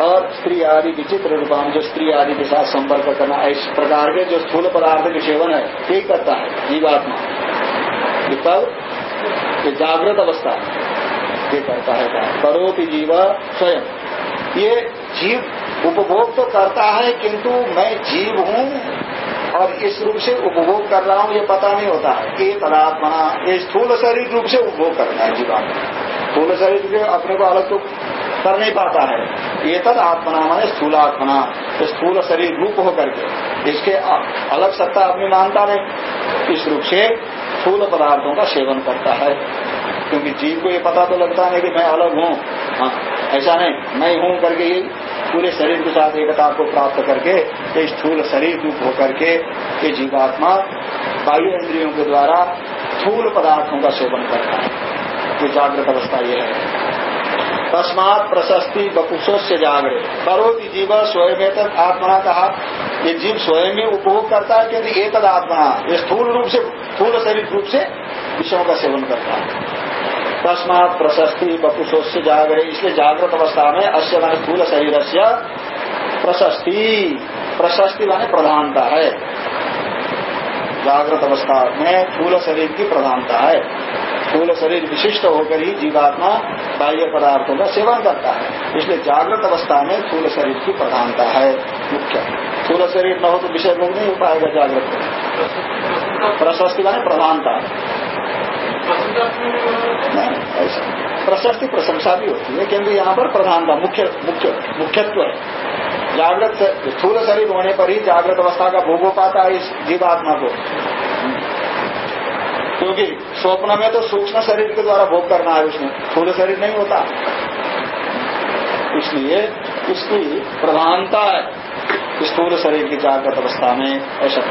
और स्त्री आदि विचित्र रूपान जो स्त्री आदि के साथ संपर्क करना इस प्रकार के जो स्थूल पदार्थ के सेवन है, ये करता है, जीवात्मा। तब, ये जागृत अवस्था ये करता है करोति जीव स्वयं। ये जीव उपभोग तो करता है, किंतु मैं जीव हूँ और इस रूप से उपभोग कर रहा हूँ, ये पता नहीं होता है। कि तदात्मा ये स्थूल शरीर रूप से उपभोग करता है जीवात्मा। स्थूल शरीर के अपने को अलग तो कर नहीं पाता है। ये तद आत्मना माने स्थूलात्मना तो स्थूल शरीर रूप होकर के। इसके अलग सत्ता अपनी मानता नहीं। इस रूप से स्थूल पदार्थों का सेवन करता है। क्योंकि जीव को ये पता तो लगता है कि मैं अलग हूँ। हाँ, ऐसा नहीं। मैं हूँ करके ये पूरे शरीर के साथ एकता को प्राप्त करके ये स्थूल शरीर रूप होकर के ये जीवात्मा वायु इंद्रियों के द्वारा स्थूल पदार्थों का सेवन करता है। जो जागृत अवस्था ये है। तस्मात प्रशस्ति बपुषो से जागृत करोति जीव स्वयं तक आत्मा कहा। ये जीव स्वयं ही उपभोग करता है क्योंकि एक आत्मा ये स्थूल रूप से स्थूल शरीर रूप से विषयों का सेवन करता है। तस्मात प्रशस्ति बपुषो से जागृत इसलिए जागृत अवस्था में अश्य मान स्थूल शरीर से प्रशस्ति। प्रशस्ति माने प्रधानता है। जागृत अवस्था में फूल शरीर की प्रधानता है। फूल शरीर विशिष्ट होकर ही जीवात्मा बाह्य पदार्थों का सेवन करता है। इसलिए जागृत अवस्था में फूल शरीर की प्रधानता है। मुख्य। फूल शरीर न हो तो विषय भोग नहीं हो पाएगा जागृत। प्रशस्ति माने प्रधानता। ऐसा प्रशस्ति प्रशंसा भी होती है। क्योंकि यहाँ पर प्रधानता मुख्य मुख्य मुख्यत्व जागृत स्थूल शरीर होने पर ही जागृत अवस्था का भोग हो पाता है इस जीवात्मा को। क्योंकि स्वप्न में तो सूक्ष्म शरीर के द्वारा भोग करना है उसमें स्थूल शरीर नहीं होता। इसलिए इसकी प्रधानता है स्थूल शरीर की जागृत अवस्था में ऐसा।